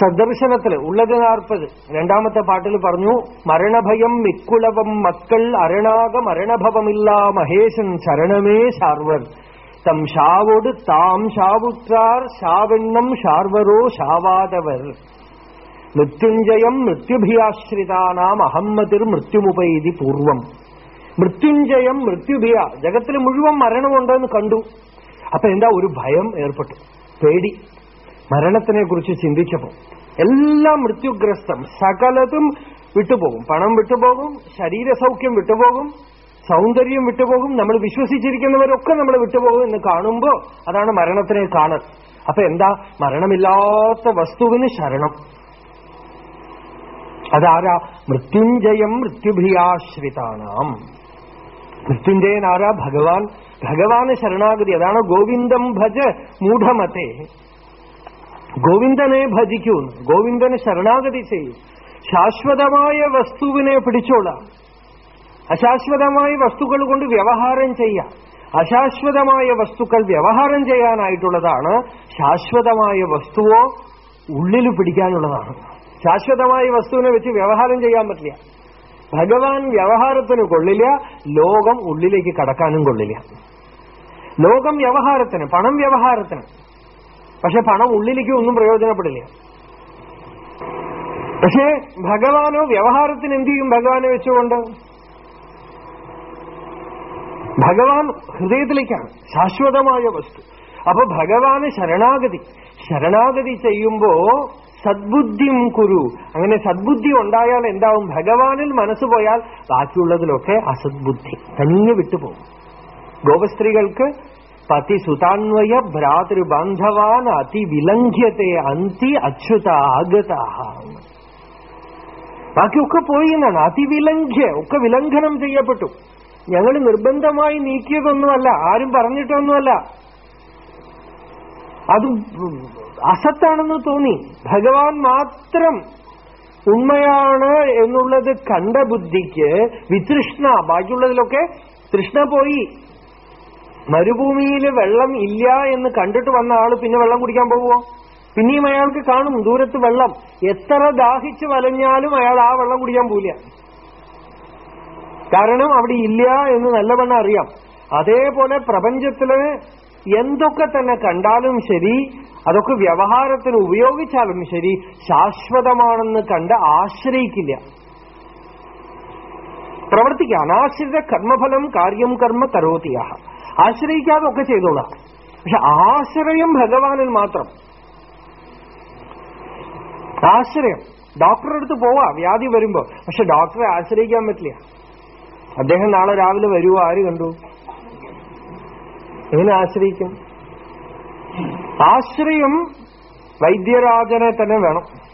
Speaker 1: സദർശനത്തിൽ ഉള്ളത് നാർപ്പത് രണ്ടാമത്തെ പാട്ടിൽ പറഞ്ഞു മരണഭയം മിക്കുളവം മക്കൾ അരണാക മരണഭവമില്ല മഹേശൻ ശരണമേ ശാർവർ. തം ഷാവോട് താം ഷാവുത്രാർ ഷാവെണ്ണം ഷാർവരോ ഷാവാദവർ മൃത്യുഞ്ജയം മൃത്യുഭിയാശ്രിതാനാം അഹമ്മതിർ മൃത്യുമുപൈതി പൂർവം. മൃത്യുഞ്ജയം മൃത്യുഭിയ. ജഗത്തിൽ മുഴുവൻ മരണമുണ്ടെന്ന് കണ്ടു. അപ്പൊ എന്താ? ഒരു ഭയം ഏർപ്പെട്ടു. പേടി. മരണത്തിനെ കുറിച്ച് ചിന്തിച്ചപ്പോ എല്ലാം മൃത്യുഗ്രസ്തം സകലതും വിട്ടുപോകും. പണം വിട്ടുപോകും ശരീരസൗഖ്യം വിട്ടുപോകും സൗന്ദര്യം വിട്ടുപോകും. നമ്മൾ വിശ്വസിച്ചിരിക്കുന്നവരൊക്കെ നമ്മൾ വിട്ടുപോകും എന്ന് കാണുമ്പോ അതാണ് മരണത്തിനെ കാണൽ. അപ്പൊ എന്താ? മരണമില്ലാത്ത വസ്തുവിന് ശരണം. അതാരാ? മൃത്യുഞ്ജയം മൃത്യുഭിയാശ്രിതാനാം. മൃത്യുഞ്ജയൻ ആരാ? ഭഗവാൻ. ഭഗവാന് ശരണാഗതി. അതാണ് ഗോവിന്ദം ഭജ മൂഢമത്തെ ഗോവിന്ദനെ ഭജിക്കൂ ഗോവിന്ദന് ശരണാഗതി ചെയ്യും. ശാശ്വതമായ വസ്തുവിനെ പിടിച്ചോളാം. അശാശ്വതമായ വസ്തുക്കൾ കൊണ്ട് വ്യവഹാരം ചെയ്യാം. അശാശ്വതമായ വസ്തുക്കൾ വ്യവഹാരം ചെയ്യാനായിട്ടുള്ളതാണ്. ശാശ്വതമായ വസ്തുവോ ഉള്ളിൽ പിടിക്കാനുള്ളതാണ്. ശാശ്വതമായ വസ്തുവിനെ വെച്ച് വ്യവഹാരം ചെയ്യാൻ പറ്റില്ല. ഭഗവാൻ വ്യവഹാരത്തിന് കൊള്ളില്ല ലോകം ഉള്ളിലേക്ക് കടക്കാനും കൊള്ളില്ല. ലോകം വ്യവഹാരത്തിന് പണം വ്യവഹാരത്തിന്. പക്ഷെ പണം ഉള്ളിലേക്ക് ഒന്നും പ്രയോജനപ്പെടില്ല. പക്ഷേ ഭഗവാനോ വ്യവഹാരത്തിന് എന്ത് ചെയ്യും ഭഗവാനെ വെച്ചുകൊണ്ട്? ഭഗവാൻ ഹൃദയത്തിലേക്കാണ് ശാശ്വതമായ വസ്തു. അപ്പൊ ഭഗവാന് ശരണാഗതി. ശരണാഗതി ചെയ്യുമ്പോ സദ്ബുദ്ധിയും കുരു. അങ്ങനെ സദ്ബുദ്ധി ഉണ്ടായാൽ എന്താവും? ഭഗവാനിൽ മനസ്സ് പോയാൽ ബാക്കിയുള്ളതിലൊക്കെ അസദ്ബുദ്ധി. തനിയെ വിട്ടുപോകും. ഗോപസ്ത്രീകൾക്ക് പതി സുതാന്വയ ഭ്രാതൃബാന്ധവാൻ അതിവിലംഘ്യത്തെ അന്തി അച്യുത ആഗത ബാക്കിയൊക്കെ പോയി എന്നാണ്. അതിവിലംഘ്യ ഒക്കെ വിലംഘനം ചെയ്യപ്പെട്ടു. ഞങ്ങൾ നിർബന്ധമായി നീക്കിയതൊന്നുമല്ല ആരും പറഞ്ഞിട്ടൊന്നുമല്ല. അത് അസത്താണെന്ന് തോന്നി. ഭഗവാൻ മാത്രം ഉണ്മയാണ് എന്നുള്ളത് കണ്ട ബുദ്ധിക്ക് വിതൃഷ്ണ ബാക്കിയുള്ളതിലൊക്കെ തൃഷ്ണ പോയി. മരുഭൂമിയിൽ വെള്ളം ഇല്ല എന്ന് കണ്ടിട്ട് വന്ന ആൾ പിന്നെ വെള്ളം കുടിക്കാൻ പോവുമോ പിന്നെയും അയാൾക്ക് കാണും ദൂരത്ത് വെള്ളം. എത്ര ദാഹിച്ച് വലഞ്ഞാലും അയാൾ ആ വെള്ളം കുടിക്കാൻ പോവില്ല. കാരണം അവിടെ ഇല്ല എന്ന് നല്ലവണ്ണം അറിയാം. അതേപോലെ പ്രപഞ്ചത്തിൽ എന്തൊക്കെ തന്നെ കണ്ടാലും ശരി അതൊക്കെ വ്യവഹാരത്തിന് ഉപയോഗിച്ചാലും ശരി ശാശ്വതമാണെന്ന് കണ്ട് ആശ്രയിക്കില്ല. പ്രവർത്തിക്കുക. അനാശ്രിത കർമ്മഫലം കാര്യം കർമ്മ കരോതിയ ആശ്രയിക്കാതെ ഒക്കെ ചെയ്തോളാം. പക്ഷെ ആശ്രയം ഭഗവാനിൽ മാത്രം. ആശ്രയം. ഡോക്ടറെ അടുത്ത് പോവാ വ്യാധി വരുമ്പോ. പക്ഷെ ഡോക്ടറെ ആശ്രയിക്കാൻ പറ്റില്ല. അദ്ദേഹം നാളെ രാവിലെ വരുമോ ആര് കണ്ടു? എങ്ങനെ ആശ്രയിക്കും? ആശ്രയം വൈദ്യരാജനെ തന്നെ വേണം.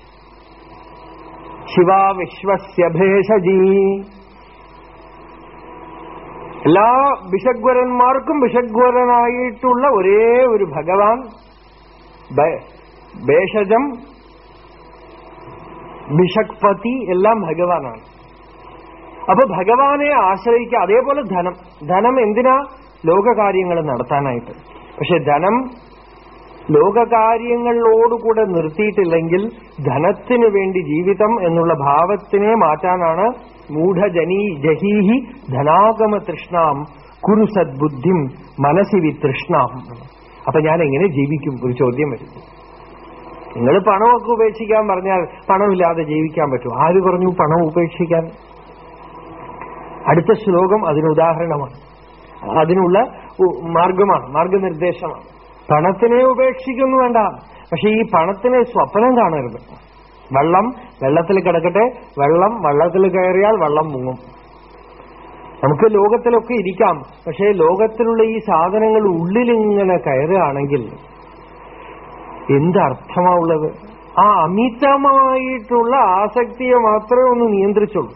Speaker 1: ശിവ വിശ്വസ്യ ഭേഷജീ എല്ലാ വിഷഗ്വരന്മാർക്കും വിഷഗ്വരനായിട്ടുള്ള ഒരേ ഒരു ഭഗവാൻ ഭേഷജം വിഷഗ്പതി എല്ലാം ഭഗവാനാണ്. അപ്പൊ ഭഗവാനെ ആശ്രയിക്കുക അതേപോലെ ധനം. ധനം എന്തിനാ? ലോകകാര്യങ്ങൾ നടത്താനായിട്ട്. പക്ഷെ ധനം ലോകകാര്യങ്ങളിലോടുകൂടെ നിർത്തിയിട്ടില്ലെങ്കിൽ ധനത്തിനു വേണ്ടി ജീവിതം എന്നുള്ള ഭാവത്തിനെ മാറ്റാനാണ് മൂഢജനീ ജഹീഹി ധനാഗമ തൃഷ്ണാം കുരു സദ്ബുദ്ധിം മനസ്സി വിതൃഷ്ണാം. അപ്പൊ ഞാൻ എങ്ങനെ ജീവിക്കും? ഒരു ചോദ്യം വരുന്നു നിങ്ങൾ പണമൊക്കെ ഉപേക്ഷിക്കാൻ പറഞ്ഞാൽ പണമില്ലാതെ ജീവിക്കാൻ പറ്റും. ആര് പറഞ്ഞു പണം ഉപേക്ഷിക്കാൻ? അടുത്ത ശ്ലോകം അതിന് ഉദാഹരണമാണ്. അതിനുള്ള മാർഗമാണ് മാർഗനിർദ്ദേശമാണ്. പണത്തിനെ ഉപേക്ഷിക്കുന്നു വേണ്ട. പക്ഷെ ഈ പണത്തിനെ സ്വപ്നം കാണരുത്. വെള്ളം വെള്ളത്തിൽ കിടക്കട്ടെ. വെള്ളം വെള്ളത്തിൽ കയറിയാൽ വെള്ളം മുങ്ങും. നമുക്ക് ലോകത്തിലൊക്കെ ഇരിക്കാം. പക്ഷേ ലോകത്തിലുള്ള ഈ സാധനങ്ങൾ ഉള്ളിലിങ്ങനെ കയറുകയാണെങ്കിൽ എന്തർത്ഥമാ ഉള്ളത്? ആ അമിതമായിട്ടുള്ള ആസക്തിയെ മാത്രമേ ഒന്ന് നിയന്ത്രിച്ചുള്ളൂ.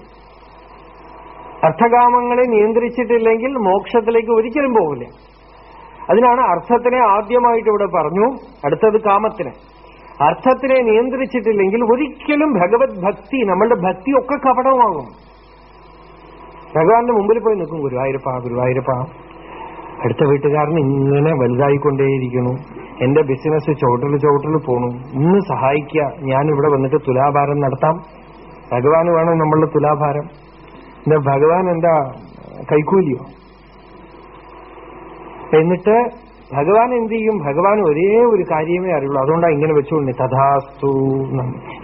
Speaker 1: അർത്ഥകാമങ്ങളെ നിയന്ത്രിച്ചിട്ടില്ലെങ്കിൽ മോക്ഷത്തിലേക്ക് ഒരിക്കലും പോകില്ല അതിനാണ് അർത്ഥത്തിനെ ആദ്യമായിട്ട് ഇവിടെ പറഞ്ഞു. അടുത്തത് കാമത്തിനെ. അർത്ഥത്തിനെ നിയന്ത്രിച്ചിട്ടില്ലെങ്കിൽ ഒരിക്കലും ഭഗവത് ഭക്തി നമ്മളുടെ ഭക്തി ഒക്കെ കപടമാകും ഭഗവാന്റെ മുമ്പിൽ പോയി നിൽക്കും ഗുരുവായൂരപ്പ ഗുരുവായൂരപ്പ. അടുത്ത വീട്ടുകാരൻ ഇങ്ങനെ വലുതായിക്കൊണ്ടേയിരിക്കുന്നു. എന്റെ ബിസിനസ് ചോട്ടൽ ചോട്ടൽ പോണു. ഇന്ന് സഹായിക്കുക ഞാൻ ഇവിടെ വന്നിട്ട് തുലാഭാരം നടത്താം. ഭഗവാൻ വേണം നമ്മളുടെ തുലാഭാരം. എന്താ ഭഗവാൻ എന്താ കൈക്കൂലിയോ? എന്നിട്ട് ഭഗവാൻ എന്ത് ചെയ്യും? ഭഗവാൻ ഒരേ ഒരു കാര്യമേ അറിയുള്ളൂ. അതുകൊണ്ടാണ് ഇങ്ങനെ വെച്ചുകൊണ്ട് തഥാസ്തു.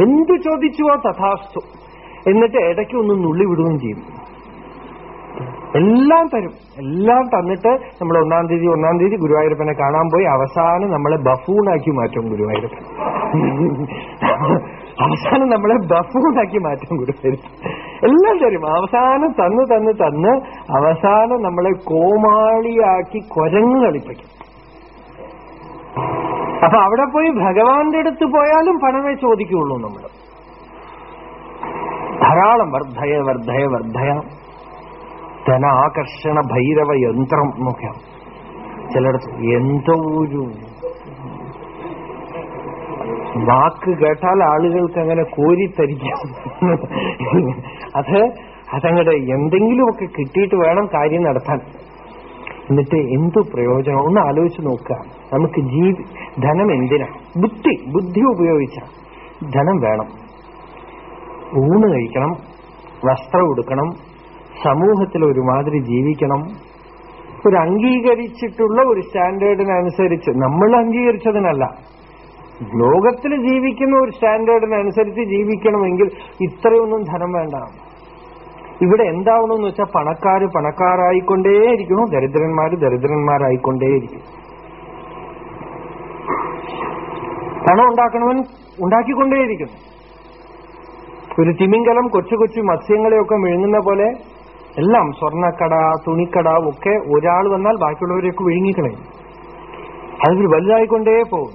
Speaker 1: എന്തു ചോദിച്ചുവോ തഥാസ്തു? എന്നിട്ട് ഇടയ്ക്ക് ഒന്ന് നുള്ളി വിടുകയും ചെയ്യും. എല്ലാം തരും. എല്ലാം തന്നിട്ട് നമ്മൾ ഒന്നാം തീയതി ഒന്നാം തീയതി ഗുരുവായൂരപ്പനെ കാണാൻ പോയി. അവസാനം നമ്മളെ ബഫൂണാക്കി മാറ്റും ഗുരുവായൂരപ്പൻ. അവസാനം നമ്മളെ ബഫൂണാക്കി മാറ്റും ഗുരുവായൂരപ്പൻ. എല്ലാം തരും. അവസാനം തന്ന് തന്ന് തന്ന് അവസാനം നമ്മളെ കോമാളിയാക്കി കുരങ്ങ് കളിപ്പിക്കും. അപ്പൊ അവിടെ പോയി ഭഗവാന്റെ അടുത്ത് പോയാലും പണമേ ചോദിക്കുകയുള്ളൂ നമ്മൾ ധാരാളം വർദ്ധയ വർദ്ധയ വർദ്ധയ. ധനാകർഷണ ഭൈരവ യന്ത്രം എന്നൊക്കെയാണ് ചിലയിടത്ത് എന്തോ ഒരു വാക്ക് കേട്ടാൽ ആളുകൾക്ക് അങ്ങനെ കോരിത്തരിക്കാം അത് അതങ്ങടെ എന്തെങ്കിലുമൊക്കെ കിട്ടിയിട്ട് വേണം കാര്യം നടത്താൻ. എന്നിട്ട് എന്തു പ്രയോജനം? ഒന്ന് ആലോചിച്ച് നോക്കുക. നമുക്ക് ജീവി ധനം എന്തിനാ? ബുദ്ധി ബുദ്ധി ഉപയോഗിച്ച ധനം വേണം. ഊണ് കഴിക്കണം വസ്ത്രം ഉടുക്കണം സമൂഹത്തിൽ ഒരുമാതിരി ജീവിക്കണം. ഒരു അംഗീകരിച്ചിട്ടുള്ള ഒരു സ്റ്റാൻഡേർഡിനനുസരിച്ച് നമ്മൾ അംഗീകരിച്ചതിനല്ല. ലോകത്തിൽ ജീവിക്കുന്ന ഒരു സ്റ്റാൻഡേർഡിനനുസരിച്ച് ജീവിക്കണമെങ്കിൽ ഇത്രയൊന്നും ധനം വേണ്ട. ഇവിടെ എന്താവണമെന്ന് വെച്ചാൽ പണക്കാർ പണക്കാരായിക്കൊണ്ടേയിരിക്കുന്നു ദരിദ്രന്മാർ ദരിദ്രന്മാരായിക്കൊണ്ടേയിരിക്കും പണം ഉണ്ടാക്കണവൻ ഉണ്ടാക്കിക്കൊണ്ടേയിരിക്കുന്നു ഒരു തിമിംഗലം കൊച്ചു കൊച്ചു മത്സ്യങ്ങളെയൊക്കെ വിഴുങ്ങുന്ന പോലെ എല്ലാം സ്വർണക്കട തുണിക്കട ഒക്കെ ഒരാൾ വന്നാൽ ബാക്കിയുള്ളവരെയൊക്കെ വിഴുങ്ങിക്കളയും. അതിൽ വലുതായിക്കൊണ്ടേ പോകും.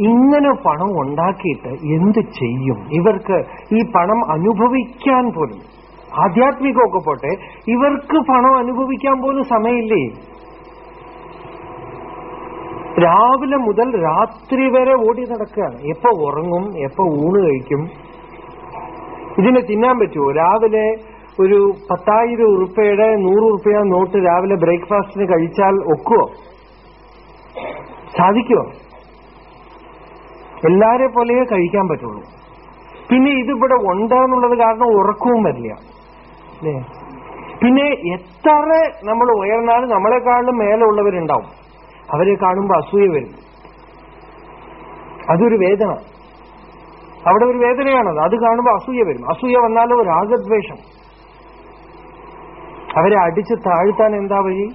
Speaker 1: ഇങ്ങനെ പണം ഉണ്ടാക്കിയിട്ട് എന്ത് ചെയ്യും? ഇവർക്ക് ഈ പണം അനുഭവിക്കാൻ പോലും ആധ്യാത്മികമൊക്കെ പോട്ടെ ഇവർക്ക് പണം അനുഭവിക്കാൻ പോലും സമയമില്ലേ? രാവിലെ മുതൽ രാത്രി വരെ ഓടി നടക്കുകയാണ്. എപ്പോ ഉറങ്ങും എപ്പോ ഊണ് കഴിക്കും? ഇതിനെ തിന്നാൻ പറ്റുമോ? രാവിലെ ഒരു പത്തായിരം ഉറുപ്പയുടെ നൂറ് ഉറുപ്പയ നോട്ട് രാവിലെ ബ്രേക്ക്ഫാസ്റ്റിന് കഴിച്ചാൽ ഒക്കുവോ? സാധിക്കുമോ എല്ലാരെ പോലെയേ കഴിക്കാൻ പറ്റുള്ളൂ. പിന്നെ ഇതിവിടെ ഉണ്ട് എന്നുള്ളത് കാരണം ഉറക്കവും വരില്ല. പിന്നെ എത്ര നമ്മൾ ഉയർന്നാലും നമ്മളെക്കാളും മേലെ ഉള്ളവരുണ്ടാവും അവരെ കാണുമ്പോൾ അസൂയ വരും. അതൊരു വേദന. അവിടെ ഒരു വേദനയാണത്. അത് കാണുമ്പോൾ അസൂയ വരും. അസൂയ വന്നാലോ രാഗദ്വേഷം അവരെ അടിച്ച് താഴ്ത്താൻ എന്താ വഴി?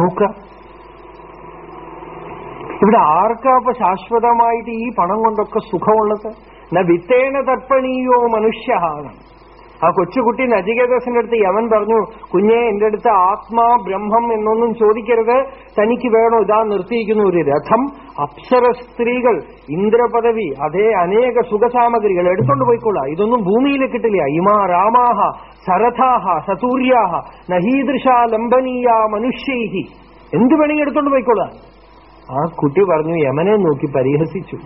Speaker 1: നോക്കുക ഇവിടെ ആർക്കാ ഇപ്പൊ ശാശ്വതമായിട്ട് ഈ പണം കൊണ്ടൊക്കെ സുഖമുള്ളത്? ന വിത്തേണ തർപ്പണീയോ മനുഷ്യ ആ കൊച്ചുകുട്ടി നചികേതസിന്റെ അടുത്ത് യവൻ പറഞ്ഞു കുഞ്ഞെ എന്റെ അടുത്ത് ആത്മാ ബ്രഹ്മം എന്നൊന്നും ചോദിക്കരുത്. തനിക്ക് വേണോ ഇതാ നിർത്തിയിരിക്കുന്ന ഒരു രഥം അപ്സര സ്ത്രീകൾ ഇന്ദ്രപദവി അതേ അനേക സുഖസാമഗ്രികൾ എടുത്തോണ്ട് പോയിക്കൊള്ളാം. ഇതൊന്നും ഭൂമിയിൽ കിട്ടില്ല. ഇമാ രാമാഹ സരഥാഹ സസൂര്യാഹ നഹീദൃശ ലംബനീയ മനുഷ്യൈഹി. എന്ത് വേണമെങ്കിൽ എടുത്തോണ്ട് പോയിക്കൊള്ളാം. ആ കുട്ടി പറഞ്ഞു യമനെ നോക്കി പരിഹസിച്ചു.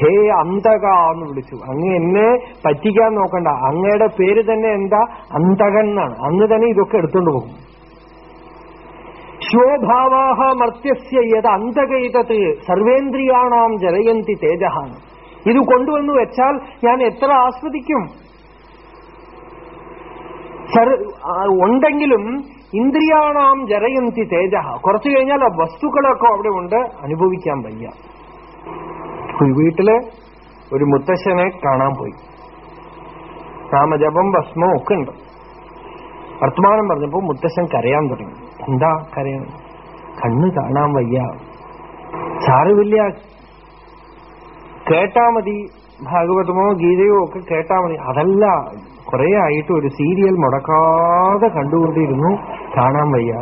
Speaker 1: ഹേ അന്തക എന്ന് വിളിച്ചു. അങ്ങ് എന്നെ പറ്റിക്കാൻ നോക്കണ്ട. അങ്ങയുടെ പേര് തന്നെ എന്താ? അന്തകൻ എന്നാണ്. അങ്ങ് തന്നെ ഇതൊക്കെ എടുത്തുകൊണ്ട് പോകും. ശോഭാവാഹ മർത്യസ്യ യത് അന്തകൈതത് സർവേന്ദ്രിയാണാം ജലയന്തി തേജഹാണ് ഇത് കൊണ്ടുവന്നു വെച്ചാൽ ഞാൻ എത്ര ആസ്വദിക്കും. ഉണ്ടെങ്കിലും ഇന്ദ്രിയാണാം ജരയന്തി തേജ. കുറച്ചു കഴിഞ്ഞാൽ ആ വസ്തുക്കളൊക്കെ അവിടെ ഉണ്ട് അനുഭവിക്കാൻ വയ്യ. വീട്ടിൽ ഒരു മുത്തശ്ശനെ കാണാൻ പോയി. നാമജപം ഭസ്മം ഒക്കെ ഉണ്ട്. വർത്തമാനം പറഞ്ഞപ്പോ മുത്തശ്ശൻ കരയാൻ തുടങ്ങി. എന്താ കരയണം? കണ്ണ് കാണാൻ വയ്യ. സാരമില്ല കേട്ടാ മതി. ഭാഗവതമോ ഗീതയോ ഒക്കെ കേട്ടാ മതി. അതല്ല കുറെ ആയിട്ട് ഒരു സീരിയൽ മുടക്കാതെ കണ്ടുകൊണ്ടിരുന്നു. കാണാൻ വയ്യ.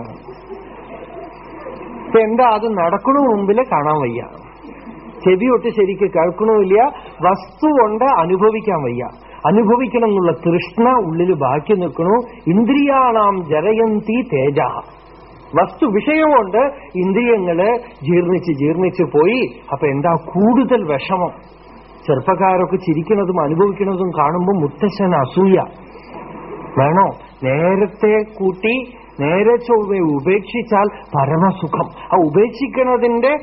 Speaker 1: എന്താ അത് നടക്കണു മുമ്പിൽ കാണാൻ വയ്യ. ചെവി ഒട്ട് ശരിക്ക് കേൾക്കണമില്ല വസ്തു കൊണ്ട് അനുഭവിക്കാൻ വയ്യ. അനുഭവിക്കണം എന്നുള്ള തൃഷ്ണ ഉള്ളിൽ ബാക്കി നിൽക്കണു. ഇന്ദ്രിയാണാം ജരയന്തി തേജ. വസ്തു വിഷയമുണ്ട് ഇന്ദ്രിയങ്ങൾ ജീർണിച്ച് ജീർണിച്ച് പോയി. അപ്പൊ എന്താ കൂടുതൽ വിഷമം? ചെറുപ്പക്കാരൊക്കെ ചിരിക്കുന്നതും അനുഭവിക്കുന്നതും കാണുമ്പോൾ മുത്തശ്ശൻ അസൂയ. വേണോ? നേരത്തെ കൂട്ടി നേരെ ചൊവ്വെ ഉപേക്ഷിച്ചാൽ പരമസുഖം. ആ ഉപേക്ഷിക്കുന്നതിന്റെ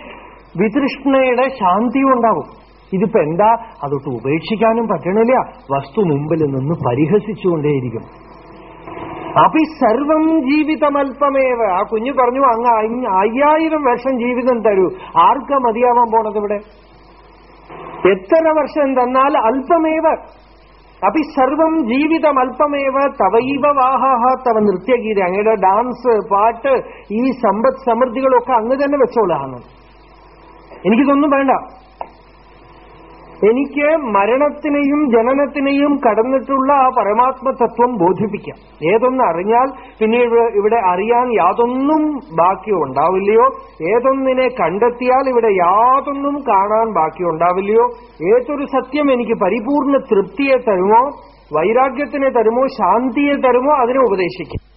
Speaker 1: വിതൃഷ്ണയുടെ ശാന്തി ഉണ്ടാവും ഇതിപ്പോ എന്താ? അതൊട്ട് ഉപേക്ഷിക്കാനും പറ്റണില്ല. വസ്തു മുമ്പിൽ നിന്ന് പരിഹസിച്ചുകൊണ്ടേയിരിക്കും. അപ്പൊ ഈ സർവം ജീവിതമല്പമേവ ആ കുഞ്ഞു പറഞ്ഞു അങ്ങ് അയ്യ- അയ്യായിരം വർഷം ജീവിതം തരൂ. ആർക്കാ മതിയാവാൻ പോണത് ഇവിടെ? എത്ര വർഷം തന്നാൽ അല്പമേവ? അപ്പൊ സർവം ജീവിതം അല്പമേവ തവൈവ വാഹാഹ തവ നൃത്യഗീത അങ്ങയുടെ ഡാൻസ് പാട്ട് ഈ സമ്പദ് സമൃദ്ധികളൊക്കെ അങ്ങ് തന്നെ വെച്ചോളാണ്. എനിക്കിതൊന്നും വേണ്ട. എനിക്ക് മരണത്തിനെയും ജനനത്തിനെയും കടന്നിട്ടുള്ള ആ പരമാത്മതത്വം ബോധിപ്പിക്കാം. ഏതൊന്ന് അറിഞ്ഞാൽ പിന്നെ ഇവിടെ അറിയാൻ യാതൊന്നും ബാക്കി ഉണ്ടാവില്ലയോ ഏതൊന്നിനെ കണ്ടെത്തിയാൽ ഇവിടെ യാതൊന്നും കാണാൻ ബാക്കി ഉണ്ടാവില്ലയോ ഏതൊരു സത്യം എനിക്ക് പരിപൂർണ തൃപ്തിയെ തരുമോ? വൈരാഗ്യത്തിനെ തരുമോ? ശാന്തിയെ തരുമോ? അതിനെ ഉപദേശിക്കും.